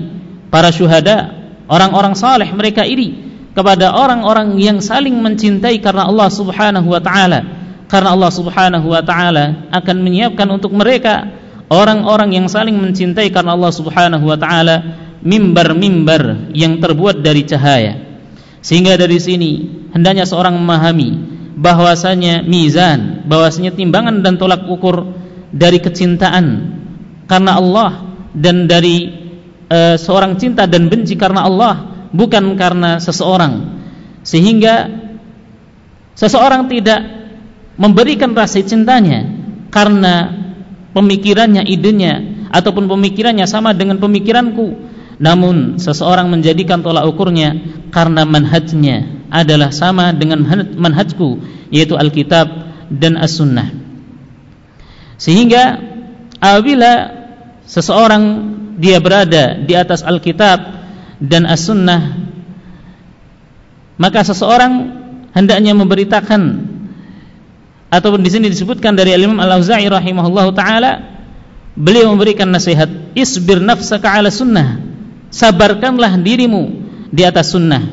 para syuhada, orang-orang saleh mereka iri kepada orang-orang yang saling mencintai karena Allah Subhanahu wa taala. Karena Allah Subhanahu wa taala akan menyiapkan untuk mereka orang-orang yang saling mencintai karena Allah Subhanahu wa taala mimbar-mimbar yang terbuat dari cahaya. Sehingga dari sini hendaknya seorang memahami bahwasanya mizan, bahwasanya timbangan dan tolak ukur dari kecintaan karena Allah dan dari e, seorang cinta dan benci karena Allah bukan karena seseorang. Sehingga seseorang tidak memberikan rasa cintanya karena pemikirannya idenya ataupun pemikirannya sama dengan pemikiranku. Namun seseorang menjadikan tolak ukurnya karena manhajnya adalah sama dengan manhajku yaitu Alkitab dan As-Sunnah. Sehingga apabila seseorang dia berada di atas Alkitab dan As-Sunnah maka seseorang hendaknya memberitakan ataupun di sini disebutkan dari Imam Al-Auza'i rahimahullahu taala beliau memberikan nasihat isbir nafsaka ala sunnah sabarkanlah dirimu di atas sunnah.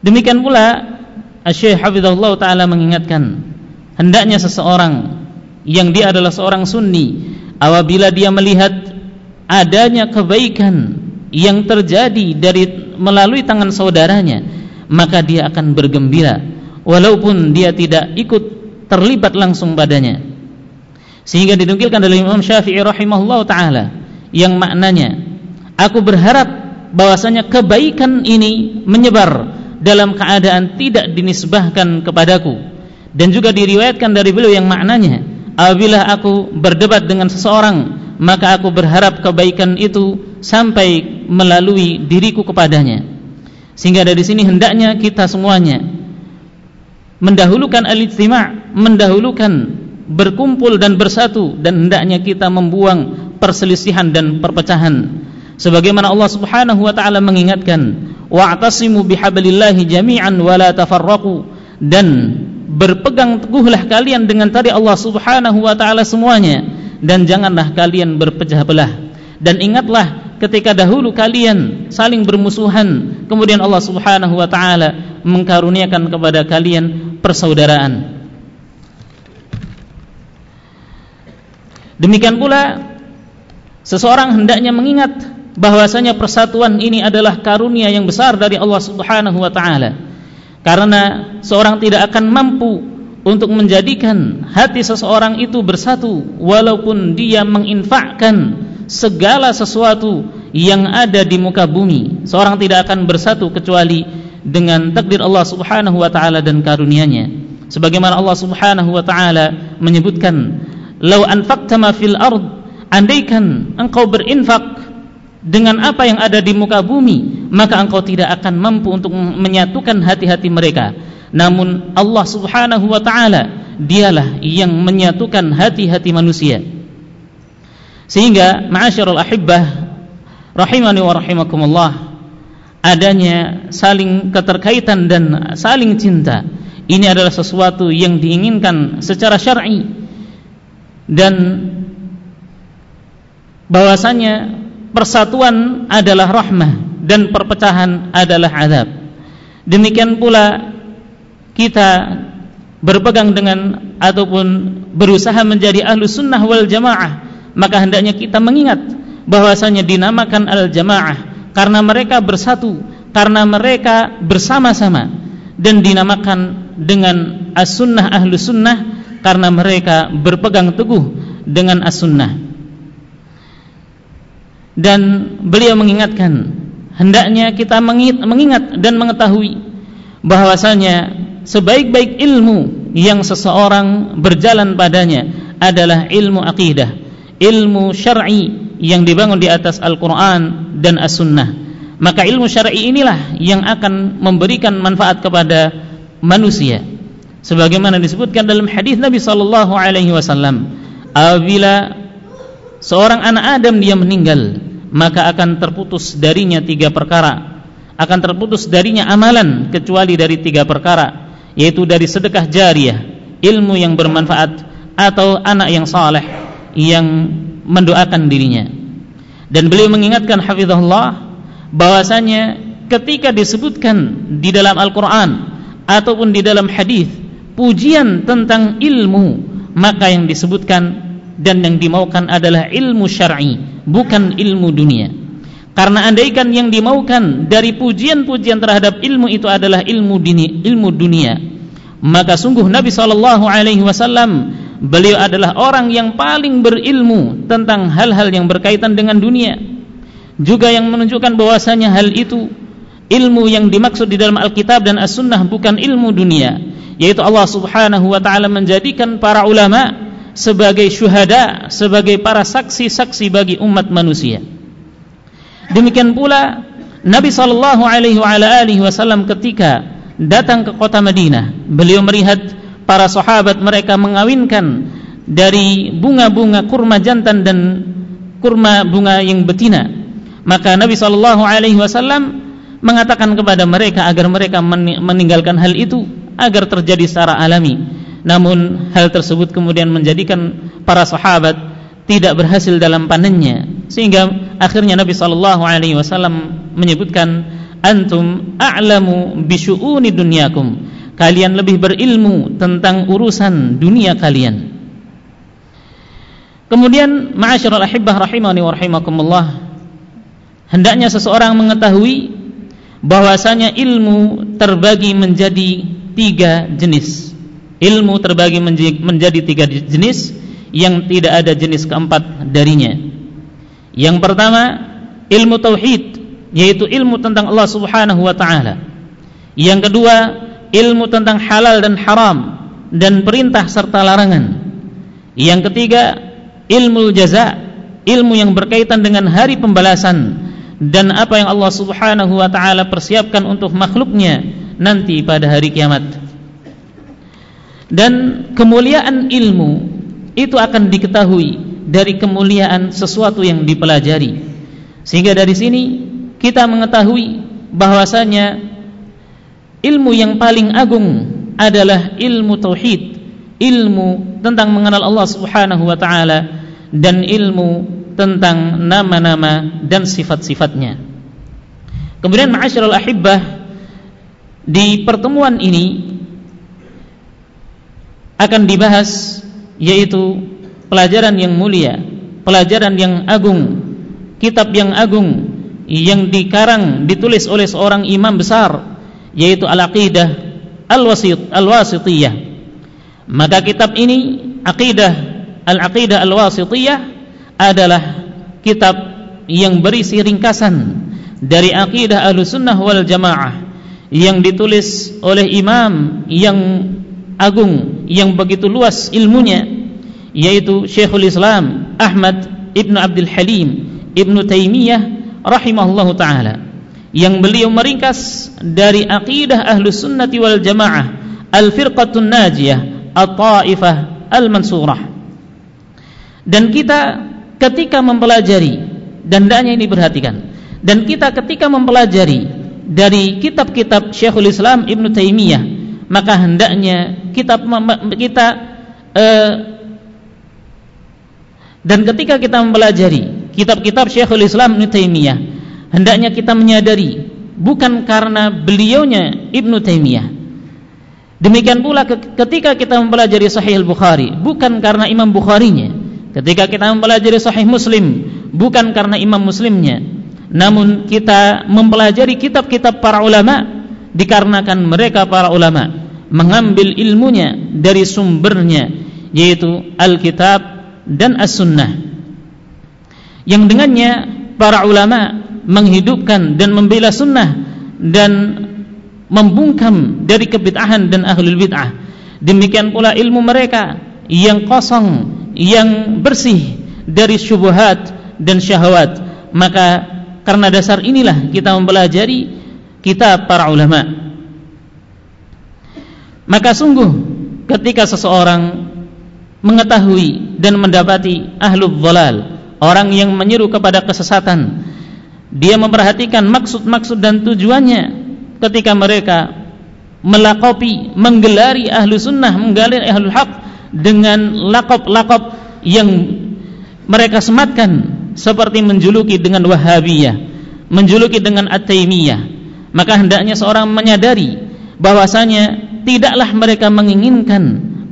Demikian pula Syekh Hafizahullah taala mengingatkan hendaknya seseorang yang dia adalah seorang sunni apabila dia melihat adanya kebaikan yang terjadi dari melalui tangan saudaranya maka dia akan bergembira. Walaupun dia tidak ikut terlibat langsung padanya sehingga dinukilkan dari Imam Syafi'i rahimahullah taala yang maknanya aku berharap bahwasanya kebaikan ini menyebar dalam keadaan tidak dinisbahkan kepadaku. Dan juga diriwayatkan dari beliau yang maknanya apabila aku berdebat dengan seseorang maka aku berharap kebaikan itu sampai melalui diriku kepadanya. Sehingga dari sini hendaknya kita semuanya mendahulukan al-ijtima' mendahulukan berkumpul dan bersatu dan hendaknya kita membuang perselisihan dan perpecahan. Sebagaimana Allah Subhanahu wa taala mengingatkan wa'tasimu bihablillahi jami'an wa la tafarraqu dan berpegang teguhlah kalian dengan tadi Allah Subhanahu wa taala semuanya dan janganlah kalian berpecah belah. Dan ingatlah ketika dahulu kalian saling bermusuhan kemudian Allah Subhanahu wa taala mengkaruniakan kepada kalian persaudaraan. Demikian pula seseorang hendaknya mengingat bahwasanya persatuan ini adalah karunia yang besar dari Allah Subhanahu wa taala karena seorang tidak akan mampu untuk menjadikan hati seseorang itu bersatu walaupun dia menginfakkan segala sesuatu yang ada di muka bumi. Seorang tidak akan bersatu kecuali dengan takdir Allah Subhanahu wa taala dan karunia-Nya. Sebagaimana Allah Subhanahu wa taala menyebutkan lau anfaqta ma fil ard andaikan engkau berinfak dengan apa yang ada di muka bumi maka engkau tidak akan mampu untuk menyatukan hati-hati mereka. Namun Allah Subhanahu wa taala dialah yang menyatukan hati-hati manusia. Sehingga ma'asyiral ahibbah rahimani wa rahimakumullah adanya saling keterkaitan dan saling cinta. Ini adalah sesuatu yang diinginkan secara syar'i. Dan bahwasanya persatuan adalah rahmah dan perpecahan adalah azab. Demikian pula kita berpegang dengan ataupun berusaha menjadi ahlu sunnah wal jamaah maka hendaknya kita mengingat bahwasanya dinamakan al jamaah karena mereka bersatu karena mereka bersama-sama dan dinamakan dengan as sunnah ahlu sunnah karena mereka berpegang teguh dengan as sunnah dan beliau mengingatkan hendaknya kita mengingat dan mengetahui bahwasanya sebaik-baik ilmu yang seseorang berjalan padanya adalah ilmu akidah, ilmu syar'i yang dibangun di atas Al-Qur'an dan As-Sunnah. Maka ilmu syar'i inilah yang akan memberikan manfaat kepada manusia. Sebagaimana disebutkan dalam hadis Nabi sallallahu alaihi wasallam, apabila seorang anak Adam dia meninggal, maka akan terputus darinya tiga perkara. Akan terputus darinya amalan kecuali dari tiga perkara yaitu dari sedekah jariah, ilmu yang bermanfaat atau anak yang saleh yang mendoakan dirinya. Dan beliau mengingatkan hafizahullah bahwasanya ketika disebutkan di dalam Al-Qur'an ataupun di dalam hadis pujian tentang ilmu, maka yang disebutkan dan yang dimaukan adalah ilmu syar'i, bukan ilmu dunia. Karena andaikan yang dimaukan dari pujian-pujian terhadap ilmu itu adalah ilmu dini, ilmu dunia, maka sungguh Nabi sallallahu alaihi wasallam beliau adalah orang yang paling berilmu tentang hal-hal yang berkaitan dengan dunia. Juga yang menunjukkan bahwasanya hal itu ilmu yang dimaksud di dalam Alkitab dan As-Sunnah bukan ilmu dunia, yaitu Allah Subhanahu wa taala menjadikan para ulama sebagai syuhada, sebagai para saksi-saksi bagi umat manusia. Demikian pula Nabi sallallahu alaihi wasallam ketika datang ke kota Madinah, beliau melihat para sahabat mereka mengawinkan dari bunga-bunga kurma jantan dan kurma bunga yang betina. Maka Nabi sallallahu alaihi wasallam mengatakan kepada mereka agar mereka meninggalkan hal itu agar terjadi secara alami. Namun hal tersebut kemudian menjadikan para sahabat tidak berhasil dalam panennya. Sehingga akhirnya Nabi sallallahu alaihi wasallam menyebutkan antum a'lamu bi syu'uni dunyakum. Kalian lebih berilmu tentang urusan dunia kalian. Kemudian ma'asyiral ahibbah rahimani wa rahimakumullah hendaknya seseorang mengetahui bahwasanya ilmu terbagi menjadi tiga jenis ilmu terbagi menjadi tiga jenis yang tidak ada jenis keempat darinya. Yang pertama, ilmu tauhid, yaitu ilmu tentang Allah Subhanahu wa taala. Yang kedua, ilmu tentang halal dan haram dan perintah serta larangan. Yang ketiga, ilmu jaza, ilmu yang berkaitan dengan hari pembalasan dan apa yang Allah Subhanahu wa taala persiapkan untuk makhluknya nanti pada hari kiamat. Dan kemuliaan ilmu itu akan diketahui dari kemuliaan sesuatu yang dipelajari. Sehingga dari sini kita mengetahui bahwasanya ilmu yang paling agung adalah ilmu tauhid, ilmu tentang mengenal Allah Subhanahu wa taala dan ilmu tentang nama-nama dan sifat-sifatnya. Kemudian ma'asyiral ahibbah di pertemuan ini akan dibahas yaitu pelajaran yang mulia, pelajaran yang agung, kitab yang agung yang dikarang ditulis oleh seorang imam besar yaitu Al-Aqidah Al-Wasit Al-Wasitiyah. Maka kitab ini Aqidah Al-Aqidah Al-Wasitiyah adalah kitab yang berisi ringkasan dari akidah Ahlussunnah wal Jamaah yang ditulis oleh imam yang agung yang begitu luas ilmunya yaitu Syekhul Islam Ahmad Ibn Abdul Halim Ibn Taimiyah rahimahullahu taala yang beliau meringkas dari akidah ahlu sunnati wal jamaah al-firqatun najiyah at-taifah al-mansurah. Dan kita ketika mempelajari dan hendaknya ini perhatikan dan kita ketika mempelajari dari kitab-kitab Syekhul Islam Ibn Taimiyah maka hendaknya kita kita eh, dan ketika kita mempelajari kitab-kitab Syekhul Islam Ibnu Taimiyah hendaknya kita menyadari bukan karena beliaunya Ibnu Taimiyah. Demikian pula ketika kita mempelajari Sahih Al-Bukhari bukan karena Imam Bukharinya, ketika kita mempelajari Sahih Muslim bukan karena Imam Muslimnya, namun kita mempelajari kitab-kitab para ulama dikarenakan mereka para ulama mengambil ilmunya dari sumbernya yaitu Alkitab dan As-Sunnah. Yang dengannya para ulama menghidupkan dan membela sunnah dan membungkam dari kebid'ahan dan ahlul bid'ah. Demikian pula ilmu mereka yang kosong, yang bersih dari syubhat dan syahwat. Maka karena dasar inilah kita mempelajari kitab para ulama. Maka sungguh ketika seseorang mengetahui dan mendapati ahlul dhalal, orang yang menyeru kepada kesesatan, dia memperhatikan maksud-maksud dan tujuannya ketika mereka melakopi, menggelari ahlu sunnah, menggelari ahlu haq dengan lakop-lakop yang mereka sematkan seperti menjuluki dengan wahabiyah, menjuluki dengan at-taimiyah. Maka hendaknya seorang menyadari bahwasanya tidaklah mereka menginginkan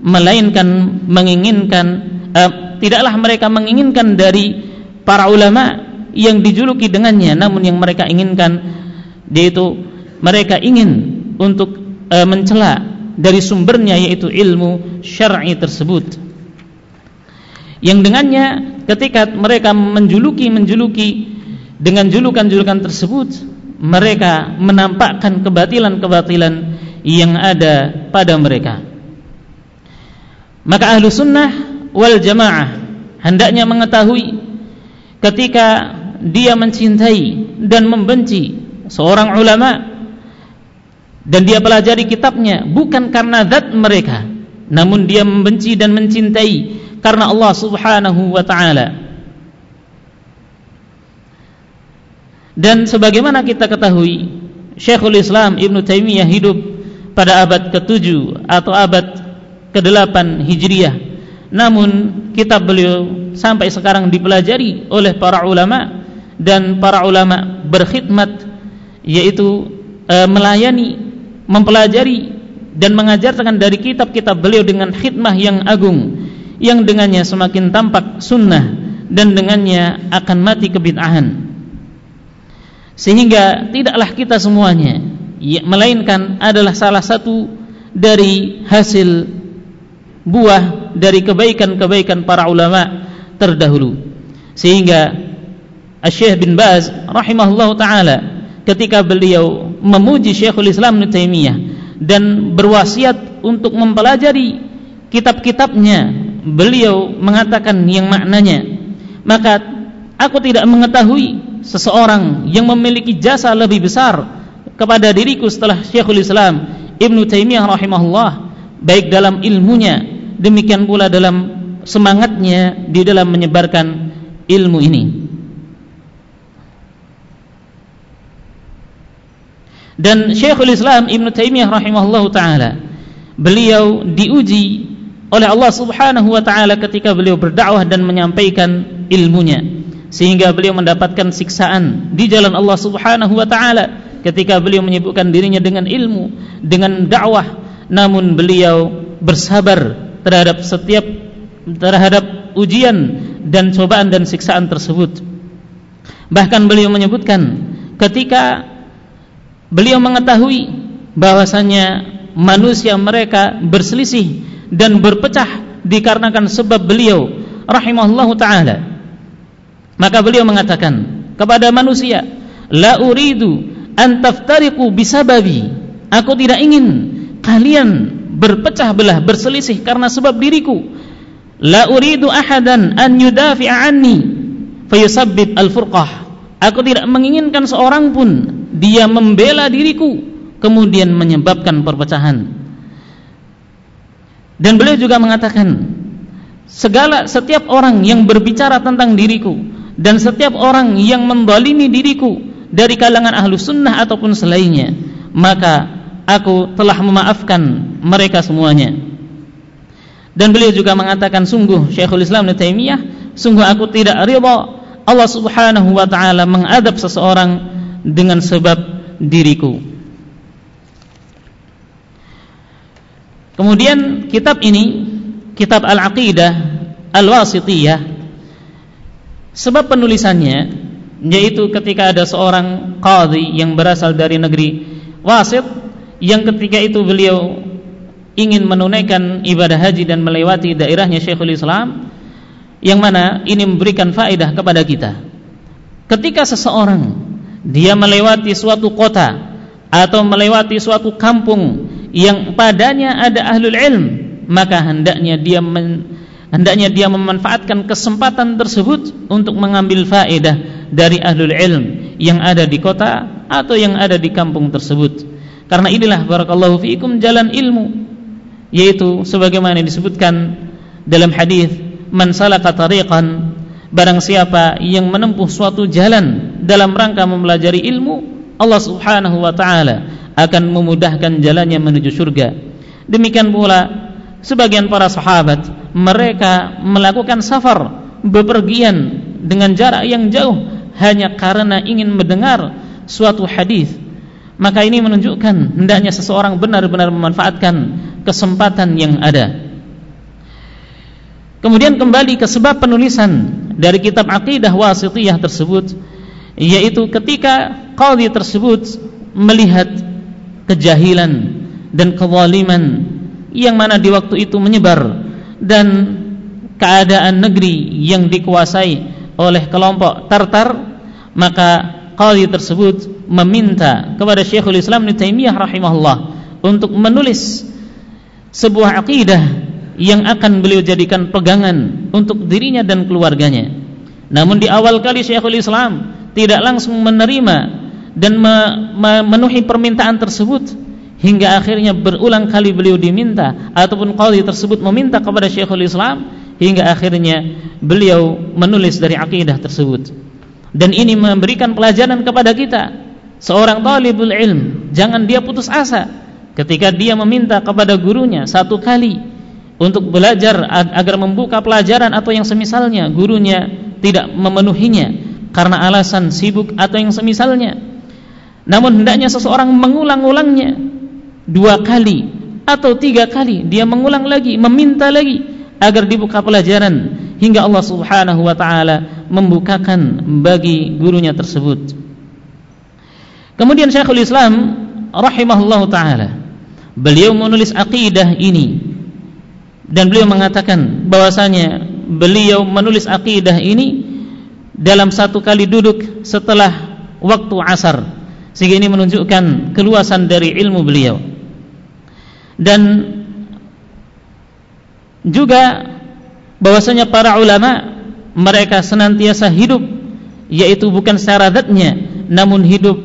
melainkan menginginkan uh, tidaklah mereka menginginkan dari para ulama yang dijuluki dengannya. Namun yang mereka inginkan yaitu mereka ingin untuk e, mencela dari sumbernya yaitu ilmu syar'i tersebut. Yang dengannya ketika mereka menjuluki menjuluki dengan julukan-julukan tersebut mereka menampakkan kebatilan-kebatilan yang ada pada mereka. Maka ahlu sunnah wal jamaah hendaknya mengetahui ketika dia mencintai dan membenci seorang ulama dan dia pelajari kitabnya bukan karena zat mereka namun dia membenci dan mencintai karena Allah Subhanahu wa taala dan sebagaimana kita ketahui Syekhul Islam Ibn Taimiyah hidup pada abad ke-7 atau abad ke-8 Hijriah. Namun kitab beliau sampai sekarang dipelajari oleh para ulama dan para ulama berkhidmat yaitu e, melayani mempelajari dan mengajarkan dari kitab-kitab beliau dengan khidmah yang agung yang dengannya semakin tampak sunnah dan dengannya akan mati kebid'ahan sehingga tidaklah kita semuanya ya, melainkan adalah salah satu dari hasil buah dari kebaikan-kebaikan para ulama terdahulu. Sehingga Syekh bin Baz rahimahullah taala ketika beliau memuji Syekhul Islam Ibnu Taimiyah dan berwasiat untuk mempelajari kitab-kitabnya beliau mengatakan yang maknanya maka aku tidak mengetahui seseorang yang memiliki jasa lebih besar kepada diriku setelah Syekhul Islam Ibnu Taimiyah rahimahullah baik dalam ilmunya demikian pula dalam semangatnya di dalam menyebarkan ilmu ini. Dan Syekhul Islam Ibn Taimiyah rahimahullahu taala beliau diuji oleh Allah Subhanahu wa taala ketika beliau berdakwah dan menyampaikan ilmunya sehingga beliau mendapatkan siksaan di jalan Allah Subhanahu wa taala ketika beliau menyibukkan dirinya dengan ilmu dengan dakwah. Namun beliau bersabar terhadap setiap terhadap ujian dan cobaan dan siksaan tersebut. Bahkan beliau menyebutkan ketika beliau mengetahui bahwasanya manusia mereka berselisih dan berpecah dikarenakan sebab beliau rahimahullahu taala maka beliau mengatakan kepada manusia la uridu an taftariqu bisababi. Aku tidak ingin kalian berpecah belah berselisih karena sebab diriku. La uridu ahadan an yudafi'a anni fayusabbib al-furqah. Aku tidak menginginkan seorang pun dia membela diriku kemudian menyebabkan perpecahan. Dan beliau juga mengatakan segala setiap orang yang berbicara tentang diriku dan setiap orang yang mendalimi diriku dari kalangan ahlu sunnah ataupun selainnya maka aku telah memaafkan mereka semuanya. Dan beliau juga mengatakan sungguh Syekhul Islam Taimiyah sungguh aku tidak ridha Allah Subhanahu wa taala mengadab seseorang dengan sebab diriku. Kemudian kitab ini kitab Al-Aqidah Al-Wasitiyah sebab penulisannya yaitu ketika ada seorang qadhi yang berasal dari negeri Wasit yang ketika itu beliau ingin menunaikan ibadah haji dan melewati daerahnya Syekhul Islam yang mana ini memberikan faedah kepada kita. Ketika seseorang dia melewati suatu kota atau melewati suatu kampung yang padanya ada ahlul ilm maka hendaknya dia men, hendaknya dia memanfaatkan kesempatan tersebut untuk mengambil faedah dari ahlul ilm yang ada di kota atau yang ada di kampung tersebut. Karena inilah barakallahu fiikum jalan ilmu. Yaitu sebagaimana disebutkan dalam hadis man salaka tariqan barang siapa yang menempuh suatu jalan dalam rangka mempelajari ilmu Allah Subhanahu wa taala akan memudahkan jalannya menuju surga demikian pula sebagian para sahabat mereka melakukan safar bepergian dengan jarak yang jauh hanya karena ingin mendengar suatu hadis maka ini menunjukkan hendaknya seseorang benar-benar memanfaatkan kesempatan yang ada. Kemudian kembali ke sebab penulisan dari kitab Aqidah Wasitiyah tersebut yaitu ketika qadhi tersebut melihat kejahilan dan kezaliman yang mana di waktu itu menyebar dan keadaan negeri yang dikuasai oleh kelompok Tartar maka qadhi tersebut meminta kepada Syekhul Islam Ibnu Taimiyah rahimahullah untuk menulis sebuah akidah yang akan beliau jadikan pegangan untuk dirinya dan keluarganya. Namun di awal kali Syekhul Islam tidak langsung menerima dan memenuhi permintaan tersebut hingga akhirnya berulang kali beliau diminta ataupun qadhi tersebut meminta kepada Syekhul Islam hingga akhirnya beliau menulis dari akidah tersebut. Dan ini memberikan pelajaran kepada kita. Seorang talibul ilm jangan dia putus asa ketika dia meminta kepada gurunya satu kali untuk belajar agar membuka pelajaran atau yang semisalnya. Gurunya tidak memenuhinya karena alasan sibuk atau yang semisalnya. Namun hendaknya seseorang mengulang-ulangnya dua kali atau tiga kali dia mengulang lagi meminta lagi agar dibuka pelajaran hingga Allah Subhanahu wa taala membukakan bagi gurunya tersebut. Kemudian Syekhul Islam rahimahullahu taala beliau menulis akidah ini dan beliau mengatakan bahwasanya beliau menulis akidah ini dalam satu kali duduk setelah waktu asar sehingga ini menunjukkan keluasan dari ilmu beliau dan juga bahwasanya para ulama mereka senantiasa hidup yaitu bukan secara zatnya namun hidup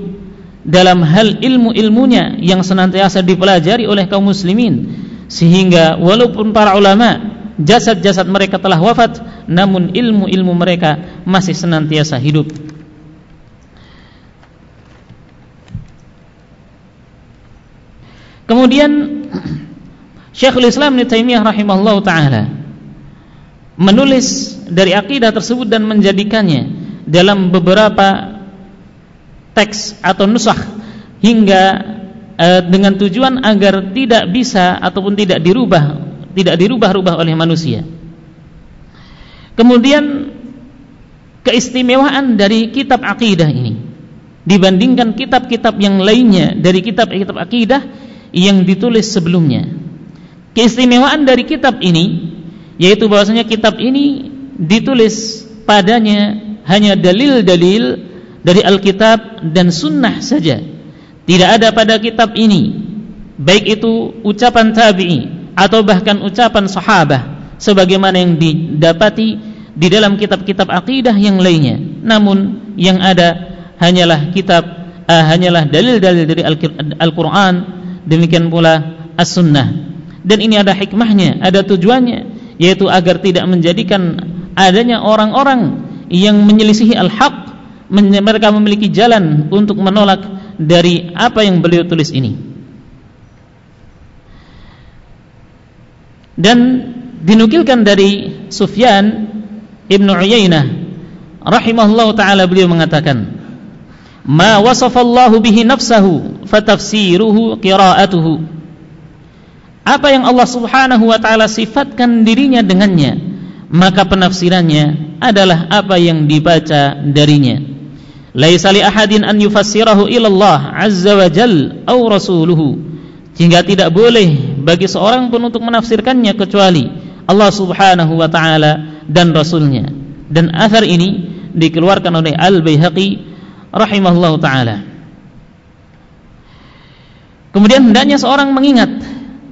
dalam hal ilmu-ilmunya yang senantiasa dipelajari oleh kaum muslimin. Sehingga walaupun para ulama jasad-jasad mereka telah wafat namun ilmu-ilmu mereka masih senantiasa hidup. Kemudian Syekhul Islam Ibnu Taimiyah rahimahullah taala menulis dari akidah tersebut dan menjadikannya dalam beberapa teks atau nusakh hingga e, dengan tujuan agar tidak bisa ataupun tidak dirubah tidak dirubah-rubah oleh manusia. Kemudian keistimewaan dari kitab akidah ini dibandingkan kitab-kitab yang lainnya dari kitab-kitab akidah yang ditulis sebelumnya. Keistimewaan dari kitab ini yaitu bahwasanya kitab ini ditulis padanya hanya dalil-dalil dari Alkitab dan Sunnah saja. Tidak ada pada kitab ini, baik itu ucapan tabi'i atau bahkan ucapan sahabah, sebagaimana yang didapati di dalam kitab-kitab akidah yang lainnya. Namun yang ada hanyalah kitab, uh, hanyalah dalil-dalil dari Al-Quran, demikian pula As-Sunnah. Dan ini ada hikmahnya, ada tujuannya, yaitu agar tidak menjadikan adanya orang-orang yang menyelisihi al-haq mereka memiliki jalan untuk menolak dari apa yang beliau tulis ini. Dan dinukilkan dari Sufyan Ibn Uyainah rahimahullah taala beliau mengatakan, "Ma wasafallahu bihi nafsahu fatafsiruhu qira'atuhu." Apa yang Allah Subhanahu wa taala sifatkan dirinya dengannya maka penafsirannya adalah apa yang dibaca darinya. Laisa li ahadin an yufassirahu ila Allah azza wa jal au rasuluhu. Sehingga tidak boleh bagi seorang pun untuk menafsirkannya kecuali Allah Subhanahu wa taala dan rasulnya. Dan athar ini dikeluarkan oleh Al-Baihaqi rahimahullahu taala. Kemudian hendaknya seorang mengingat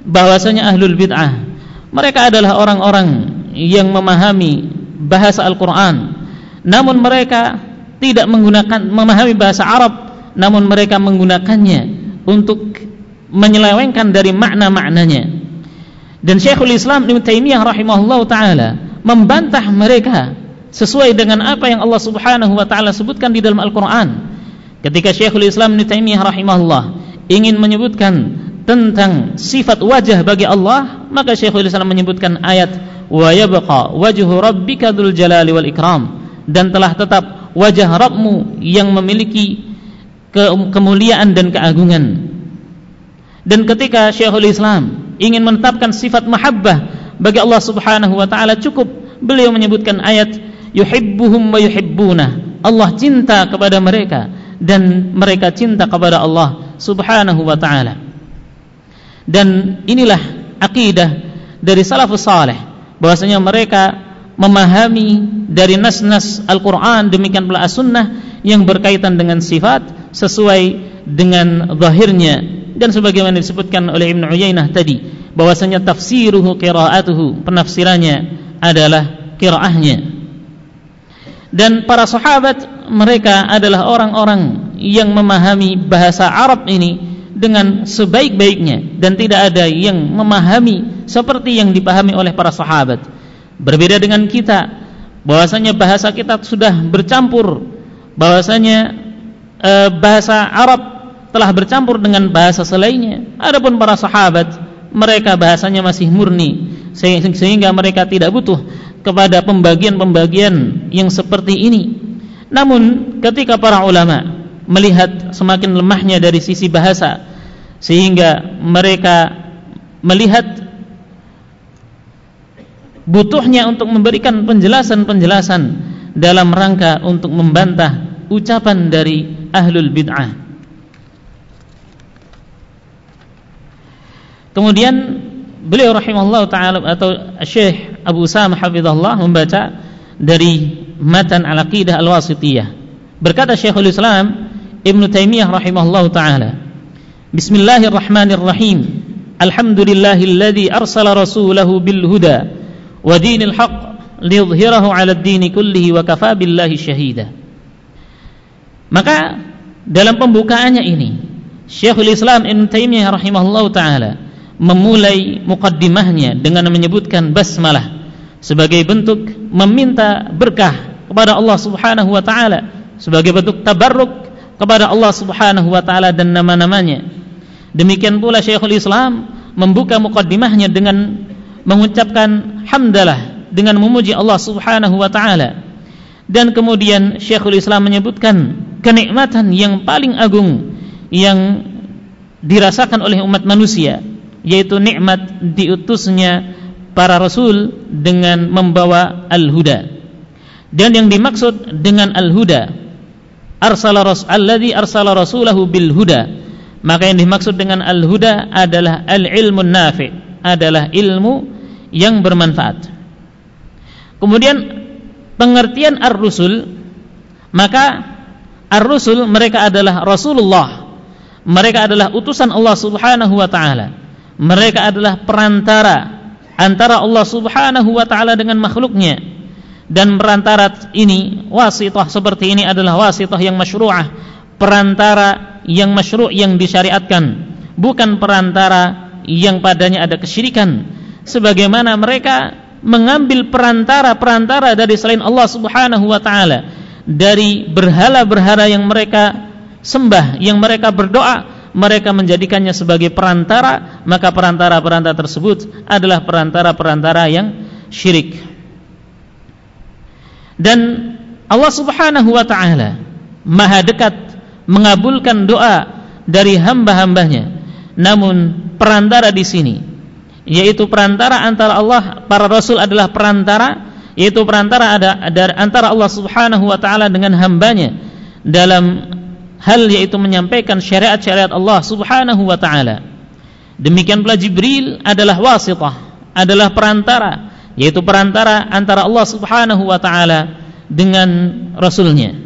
bahwasanya ahlul bid'ah. Mereka adalah orang-orang yang memahami bahasa Al-Qur'an. Namun mereka tidak menggunakan memahami bahasa Arab. Namun mereka menggunakannya untuk menyelewengkan dari makna-maknanya. Dan Syekhul Islam Ibnu Taimiyah rahimahullahu taala membantah mereka sesuai dengan apa yang Allah Subhanahu wa taala sebutkan di dalam Al-Qur'an. Ketika Syekhul Islam Ibnu Taimiyah rahimahullah ingin menyebutkan tentang sifat wajah bagi Allah maka Syekhul Islam menyebutkan ayat wa yabqa wajhu rabbika dzul jalali wal ikram. Dan telah tetap wajah Rabbmu yang memiliki ke kemuliaan dan keagungan. Dan ketika Syekhul Islam ingin menetapkan sifat mahabbah bagi Allah Subhanahu wa taala cukup beliau menyebutkan ayat yuhibbuhum wa yuhibbuna. Allah cinta kepada mereka dan mereka cinta kepada Allah Subhanahu wa taala dan inilah akidah dari salafus saleh bahwasanya mereka memahami dari nas-nas Al-Qur'an demikian pula As-Sunnah yang berkaitan dengan sifat sesuai dengan zahirnya. Dan sebagaimana disebutkan oleh Ibnu Uyainah tadi bahwasanya tafsiruhu qiraatuhu penafsirannya adalah qiraahnya. Dan para sahabat mereka adalah orang-orang yang memahami bahasa Arab ini dengan sebaik-baiknya dan tidak ada yang memahami seperti yang dipahami oleh para sahabat. Berbeda dengan kita, bahwasanya bahasa kita sudah bercampur, bahwasanya e, bahasa Arab telah bercampur dengan bahasa selainnya. Adapun para sahabat, mereka bahasanya masih murni sehingga mereka tidak butuh kepada pembagian-pembagian yang seperti ini. Namun ketika para ulama melihat semakin lemahnya dari sisi bahasa sehingga mereka melihat butuhnya untuk memberikan penjelasan-penjelasan dalam rangka untuk membantah ucapan dari ahlul bid'ah. Kemudian beliau rahimahullah taala atau Syekh Abu Usama hafizahullah membaca dari matan al-aqidah al-wasitiyah. Berkata Syekhul Islam Ibn Taimiyah rahimahullah taala Bismillahirrahmanirrahim. Alhamdulillahilladzi arsala rasulahu bil huda wa dinil haqq liyudhhirahu 'ala ad-din kullihi wa kafa billahi syahida. Maka dalam pembukaannya ini Syekhul Islam Ibn Taimiyah rahimahullahu taala memulai mukaddimahnya dengan menyebutkan basmalah sebagai bentuk meminta berkah kepada Allah Subhanahu wa taala sebagai bentuk tabarruk kepada Allah Subhanahu wa taala dan nama-namanya Demikian pula Syekhul Islam membuka mukaddimahnya dengan mengucapkan hamdalah dengan memuji Allah Subhanahu wa taala. Dan kemudian Syekhul Islam menyebutkan kenikmatan yang paling agung yang dirasakan oleh umat manusia yaitu nikmat diutusnya para rasul dengan membawa al-huda. Dan yang dimaksud dengan al-huda arsala rasul alladhi arsala rasulahu bil huda. Maka yang dimaksud dengan al-huda adalah al-ilmu nafi adalah ilmu yang bermanfaat. Kemudian pengertian ar-rusul maka ar-rusul mereka adalah Rasulullah. Mereka adalah utusan Allah Subhanahu wa taala. Mereka adalah perantara antara Allah Subhanahu wa taala dengan makhluknya dan perantara ini wasitah seperti ini adalah wasitah yang masyru'ah. Perantara yang masyru' yang disyariatkan. Bukan perantara yang padanya ada kesyirikan. Sebagaimana mereka mengambil perantara-perantara dari selain Allah Subhanahu wa taala. Dari berhala-berhala yang mereka sembah yang mereka berdoa mereka menjadikannya sebagai perantara maka perantara-perantara tersebut adalah perantara-perantara yang syirik dan Allah Subhanahu wa taala maha dekat mengabulkan doa dari hamba-hambanya. Namun perantara di sini yaitu perantara antara Allah para rasul adalah perantara yaitu perantara ada, antara Allah Subhanahu wa taala dengan hambanya dalam hal yaitu menyampaikan syariat-syariat Allah Subhanahu wa taala. Demikian pula Jibril adalah wasitah, adalah perantara, yaitu perantara antara Allah Subhanahu wa taala dengan rasulnya.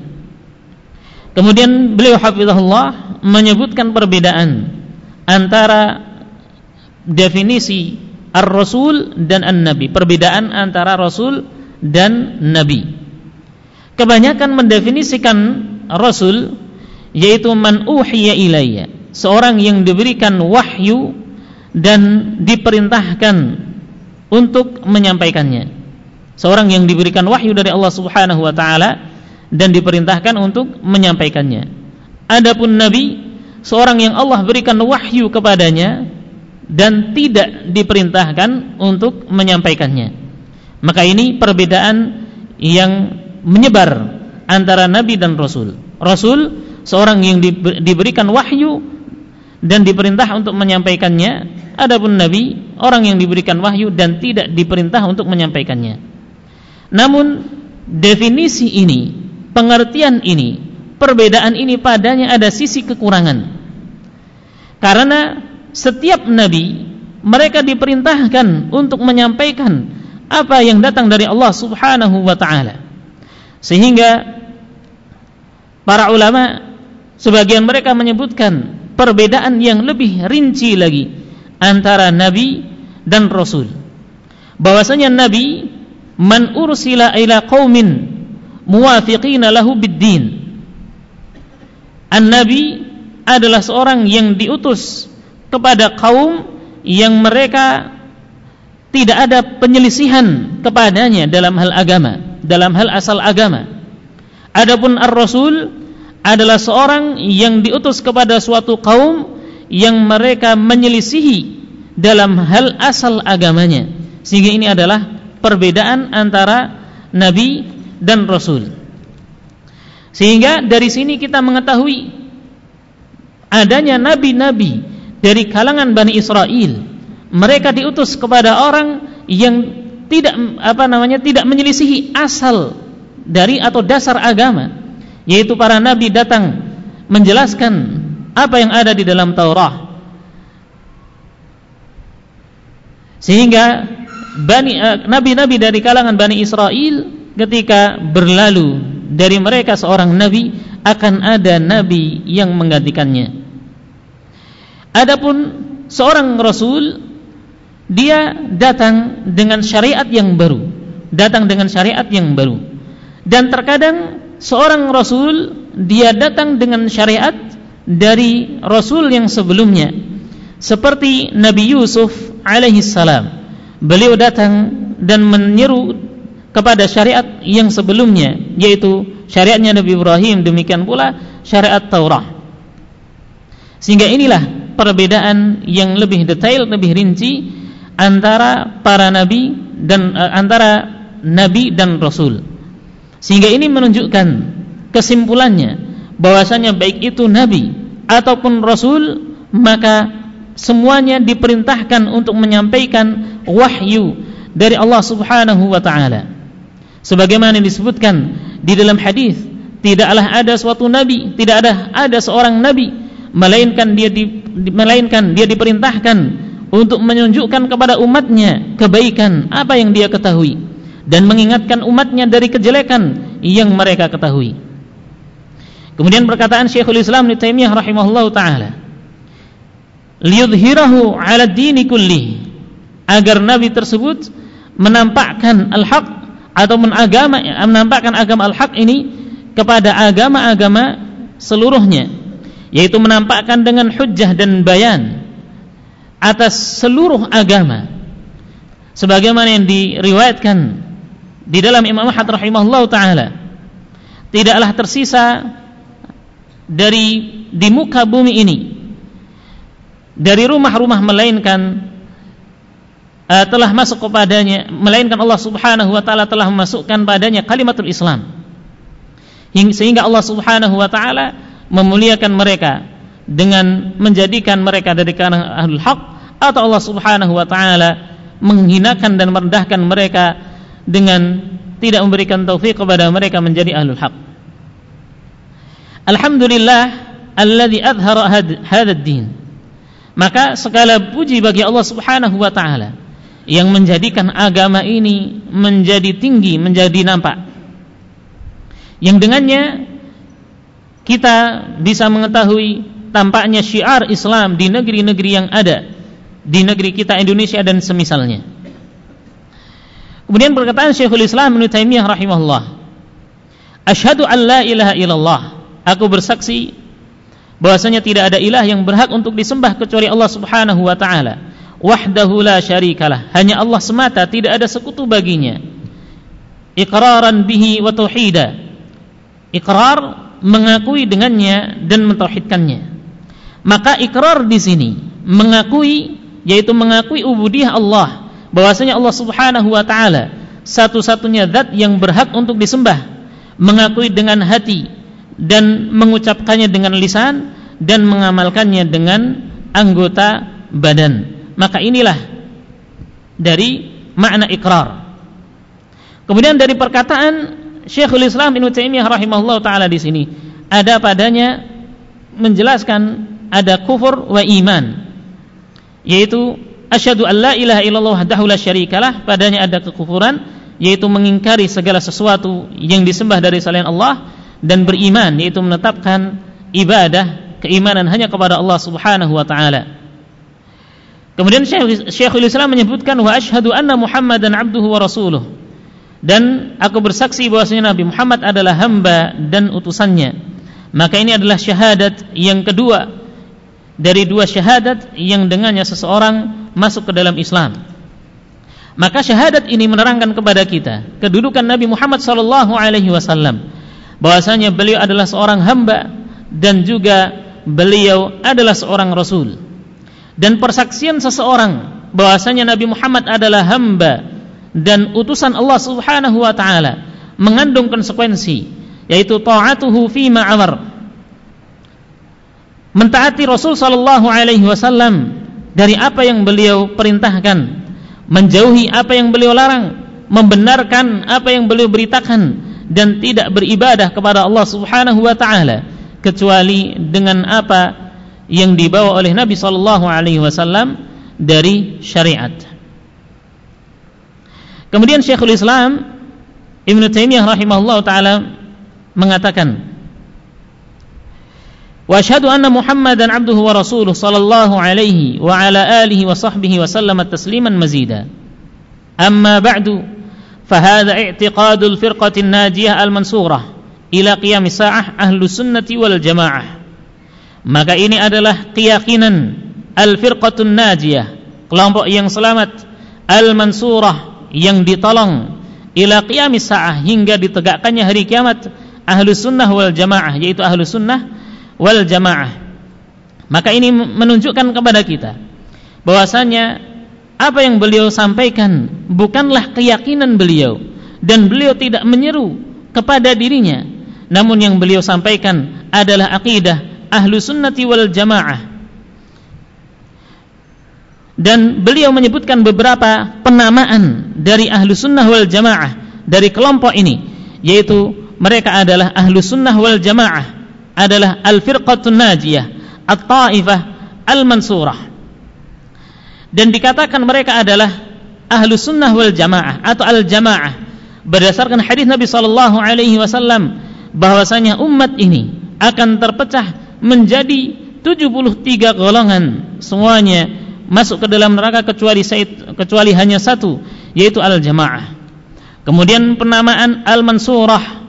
Kemudian beliau hafizahullah menyebutkan perbedaan antara definisi ar-rasul dan an-nabi, perbedaan antara rasul dan nabi. Kebanyakan mendefinisikan rasul yaitu man uhiya ilayya, seorang yang diberikan wahyu dan diperintahkan untuk menyampaikannya. Seorang yang diberikan wahyu dari Allah Subhanahu wa taala dan diperintahkan untuk menyampaikannya. Adapun nabi, seorang yang Allah berikan wahyu kepadanya dan tidak diperintahkan untuk menyampaikannya. Maka ini perbedaan yang menyebar antara nabi dan rasul. Rasul seorang yang diberikan wahyu dan diperintah untuk menyampaikannya. Adapun nabi orang yang diberikan wahyu dan tidak diperintah untuk menyampaikannya. Namun definisi ini pengertian ini perbedaan ini padanya ada sisi kekurangan. Karena setiap nabi mereka diperintahkan untuk menyampaikan apa yang datang dari Allah Subhanahu wa taala. Sehingga para ulama Sebagian mereka menyebutkan perbedaan yang lebih rinci lagi antara nabi dan rasul. Bahwasanya nabi man ursila ila qaumin muwafiqina lahu bid-din. An-nabi adalah seorang yang diutus kepada kaum yang mereka tidak ada penyelisihan kepadanya dalam hal agama, dalam hal asal agama. Adapun ar-rasul adalah seorang yang diutus kepada suatu kaum yang mereka menyelisihi dalam hal asal agamanya. Sehingga ini adalah perbedaan antara nabi dan rasul. Sehingga dari sini kita mengetahui adanya nabi-nabi dari kalangan Bani Israel. Mereka diutus kepada orang yang tidak apa namanya tidak menyelisihi asal dari atau dasar agama yaitu para nabi datang menjelaskan apa yang ada di dalam Taurat sehingga eh, nabi-nabi dari kalangan Bani Israel ketika berlalu dari mereka seorang nabi akan ada nabi yang menggantikannya. Adapun seorang rasul dia datang dengan syariat yang baru. Datang dengan syariat yang baru. Dan terkadang seorang rasul dia datang dengan syariat dari rasul yang sebelumnya. Seperti Nabi Yusuf alaihi salam. Beliau datang dan menyeru kepada syariat yang sebelumnya yaitu syariatnya Nabi Ibrahim demikian pula syariat Taurat sehingga inilah perbedaan yang lebih detail lebih rinci antara para nabi dan uh, antara nabi dan rasul sehingga ini menunjukkan kesimpulannya bahwasanya baik itu nabi ataupun rasul maka semuanya diperintahkan untuk menyampaikan wahyu dari Allah Subhanahu wa taala. Sebagaimana disebutkan di dalam hadis, tidaklah ada suatu nabi, tidak ada ada seorang nabi melainkan dia di, melainkan dia diperintahkan untuk menunjukkan kepada umatnya kebaikan apa yang dia ketahui dan mengingatkan umatnya dari kejelekan yang mereka ketahui. Kemudian perkataan Syekhul Islam Ibnu Taimiyah rahimahullahu taala, liyudhhirahu 'ala dini kulli, agar nabi tersebut menampakkan al-haq atau agama menampakkan agama al-haq ini kepada agama-agama seluruhnya, yaitu menampakkan dengan hujjah dan bayan atas seluruh agama sebagaimana yang diriwayatkan di dalam Imam Ahmad rahimahullah taala. Tidaklah tersisa dari di muka bumi ini dari rumah-rumah melainkan uh, telah masuk kepadanya melainkan Allah Subhanahu wa taala telah memasukkan padanya kalimatul Islam. Sehingga Allah Subhanahu wa taala memuliakan mereka dengan menjadikan mereka dari kalangan ahlul haq atau Allah Subhanahu wa taala menghinakan dan merendahkan mereka dengan tidak memberikan taufik kepada mereka menjadi ahlul haq. Alhamdulillah alladzi adhara hadzal din. Maka segala puji bagi Allah Subhanahu wa taala yang menjadikan agama ini menjadi tinggi, menjadi nampak. Yang dengannya kita bisa mengetahui tampaknya syiar Islam di negeri-negeri yang ada di negeri kita Indonesia dan semisalnya. Kemudian perkataan Syekhul Islam Ibnu Taimiyah rahimahullah. Asyhadu an la ilaha illallah. Aku bersaksi bahwasanya tidak ada ilah yang berhak untuk disembah kecuali Allah Subhanahu wa taala. Wahdahu la syarikalah. Hanya Allah semata, tidak ada sekutu baginya. Iqraran bihi wa tauhida. Iqrar mengakui dengannya dan mentauhidkannya. Maka ikrar di sini mengakui yaitu mengakui ubudiyah Allah bahwasanya Allah Subhanahu wa taala satu-satunya zat yang berhak untuk disembah mengakui dengan hati dan mengucapkannya dengan lisan dan mengamalkannya dengan anggota badan. Maka inilah dari makna ikrar kemudian dari perkataan Syekhul Islam Ibnu Taimiyah rahimahullah taala di sini ada padanya menjelaskan ada kufur wa iman yaitu asyhadu an la ilaha illallah wahdahu la syarikalah padanya ada kekufuran yaitu mengingkari segala sesuatu yang disembah dari selain Allah dan beriman yaitu menetapkan ibadah keimanan hanya kepada Allah Subhanahu wa taala. Kemudian Syekhul Islam menyebutkan wa asyhadu anna Muhammadan abduhu wa rasuluh. Dan aku bersaksi bahwasanya Nabi Muhammad adalah hamba dan utusannya. Maka ini adalah syahadat yang kedua dari dua syahadat yang dengannya seseorang masuk ke dalam Islam. Maka syahadat ini menerangkan kepada kita kedudukan Nabi Muhammad sallallahu alaihi wasallam bahwasanya beliau adalah seorang hamba dan juga beliau adalah seorang rasul. Dan persaksian seseorang bahwasanya Nabi Muhammad adalah hamba dan utusan Allah Subhanahu wa taala mengandung konsekuensi yaitu taatuhu fi ma amar mentaati Rasul sallallahu alaihi wasallam dari apa yang beliau perintahkan, menjauhi apa yang beliau larang, membenarkan apa yang beliau beritakan. Dan tidak beribadah kepada Allah Subhanahu wa taala. Kecuali dengan apa yang dibawa oleh Nabi sallallahu alaihi wasallam dari syariat. Kemudian Syekhul Islam Ibn Taimiyah rahimahullah taala mengatakan واشهد ان محمدا عبده ورسوله صلى الله عليه وعلى اله وصحبه وسلم تسليما مزيدا اما بعد فهذا اعتقاد الفرقه الناجيه المنصوره الى قيام الساعه اهل السنه والجماعه maka ini adalah keyakinan al-firqatun najiyah kelompok yang selamat al-mansurah yang ditolong ila qiyamis sa'ah hingga ditegakkannya hari kiamat ahlu sunnah wal jamaah yaitu ahlu sunnah wal jamaah. Maka ini menunjukkan kepada kita bahwasanya apa yang beliau sampaikan bukanlah keyakinan beliau dan beliau tidak menyeru kepada dirinya. Namun yang beliau sampaikan adalah akidah ahlu sunnati wal jamaah. Dan beliau menyebutkan beberapa penamaan dari ahlu sunnah wal jamaah dari kelompok ini yaitu mereka adalah ahlu sunnah wal jamaah adalah al-firqatun najiyah at-taifah al-mansurah. Dan dikatakan mereka adalah ahlu sunnah wal jamaah atau al-jamaah berdasarkan hadis Nabi sallallahu alaihi wasallam bahwasanya umat ini akan terpecah menjadi 73 golongan semuanya masuk ke dalam neraka kecuali kecuali hanya satu yaitu al-jamaah. Kemudian penamaan al-mansurah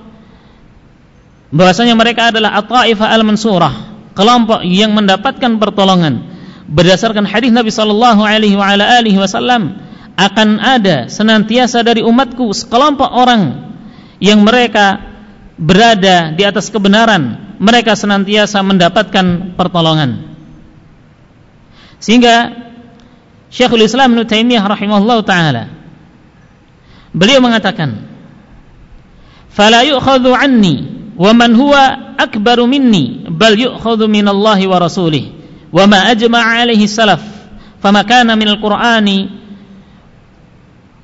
bahwasanya mereka adalah at-taifah al-mansurah, kelompok yang mendapatkan pertolongan. Berdasarkan hadis Nabi sallallahu alaihi wasallam akan ada senantiasa dari umatku sekelompok orang yang mereka berada di atas kebenaran, mereka senantiasa mendapatkan pertolongan. Sehingga Syekhul Islam Ibnu Taimiyah rahimahullah taala beliau mengatakan, "Fala yu'khadhu 'anni wa man huwa akbaru minni bal yu'khadhu minallahi wa rasulih. Wa ma ajma'a alaihi salaf fama kana minal qur'ani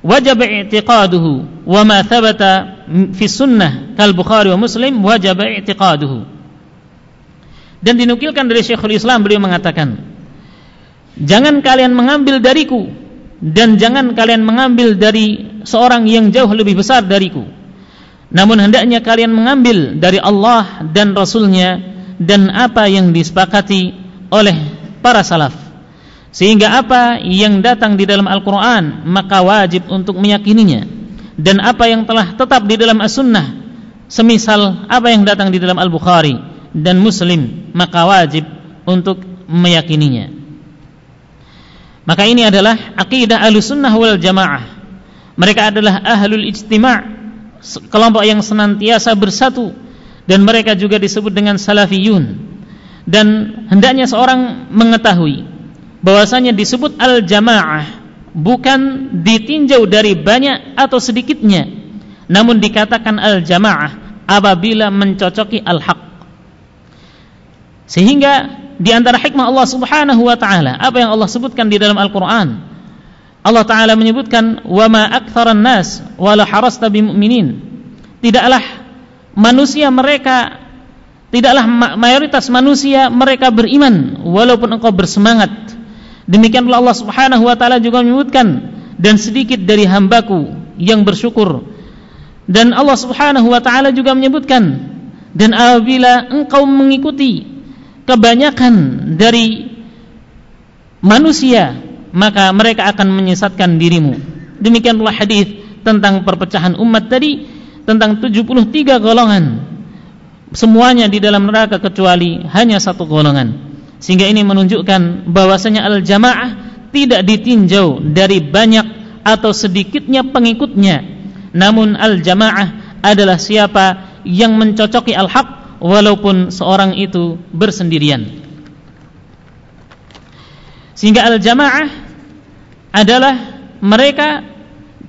wajib i'tiqaduhu. Wa ma thabata fi sunnah kal Bukhari wa Muslim wajib i'tiqaduhu. Dan dinukilkan dari Syekhul Islam beliau mengatakan jangan kalian mengambil dariku dan jangan kalian mengambil dari seorang yang jauh lebih besar dariku namun hendaknya kalian mengambil dari Allah dan Rasulnya dan apa yang disepakati oleh para salaf. Sehingga apa yang datang di dalam Al-Quran maka wajib untuk meyakininya. Dan apa yang telah tetap di dalam As-Sunnah semisal apa yang datang di dalam Al-Bukhari dan Muslim maka wajib untuk meyakininya. Maka ini adalah akidah Ahlussunnah wal Jamaah. Mereka adalah ahlul ijtima' kelompok yang senantiasa bersatu. Dan mereka juga disebut dengan salafiyun. Dan hendaknya seorang mengetahui bahwasanya disebut al-jamaah bukan ditinjau dari banyak atau sedikitnya namun dikatakan al-jamaah apabila mencocoki al-haq. Sehingga di antara hikmah Allah Subhanahu wa taala apa yang Allah sebutkan di dalam Al-Qur'an Allah taala menyebutkan ma aktsaran nas wala harasta bimumin tidaklah manusia mereka tidaklah mayoritas manusia mereka beriman walaupun engkau bersemangat. Demikian pula Allah Subhanahu wa taala juga menyebutkan dan sedikit dari hambaku yang bersyukur. Dan Allah Subhanahu wa taala juga menyebutkan dan apabila engkau mengikuti kebanyakan dari manusia maka mereka akan menyesatkan dirimu. Demikian pula hadis tentang perpecahan umat tadi tentang 73 golongan. Semuanya di dalam neraka kecuali hanya satu golongan. Sehingga ini menunjukkan bahwasanya al-jamaah tidak ditinjau dari banyak atau sedikitnya pengikutnya. Namun al-jamaah adalah siapa yang mencocoki al-haq walaupun seorang itu bersendirian sehingga al-jamaah adalah mereka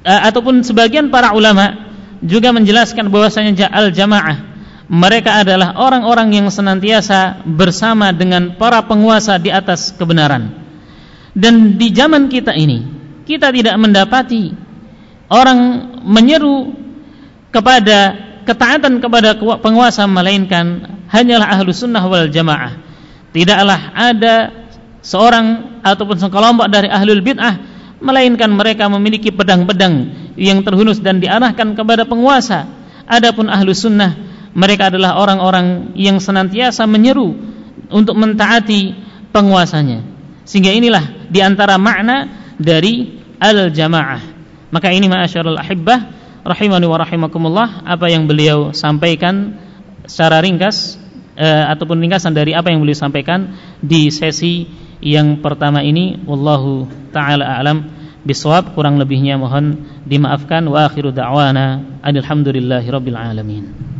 uh, ataupun sebagian para ulama juga menjelaskan bahwasanya al-jamaah mereka adalah orang-orang yang senantiasa bersama dengan para penguasa di atas kebenaran. Dan di zaman kita ini, kita tidak mendapati orang menyeru kepada ketaatan kepada penguasa melainkan hanyalah ahlu sunnah wal jamaah. Tidaklah ada seorang ataupun sekelompok dari ahlul bid'ah melainkan mereka memiliki pedang-pedang yang terhunus dan diarahkan kepada penguasa. Adapun ahlu sunnah mereka adalah orang-orang yang senantiasa menyeru untuk mentaati penguasanya. Sehingga inilah di antara makna dari al-jamaah. Maka ini ma'asyarul ahibbah rahimani wa rahimakumullah apa yang beliau sampaikan secara ringkas eh, ataupun ringkasan dari apa yang beliau sampaikan di sesi yang pertama ini wallahu taala a'lam. Bisawab kurang lebihnya mohon dimaafkan. Wa akhiru da'wana. Alhamdulillahi rabbil alamin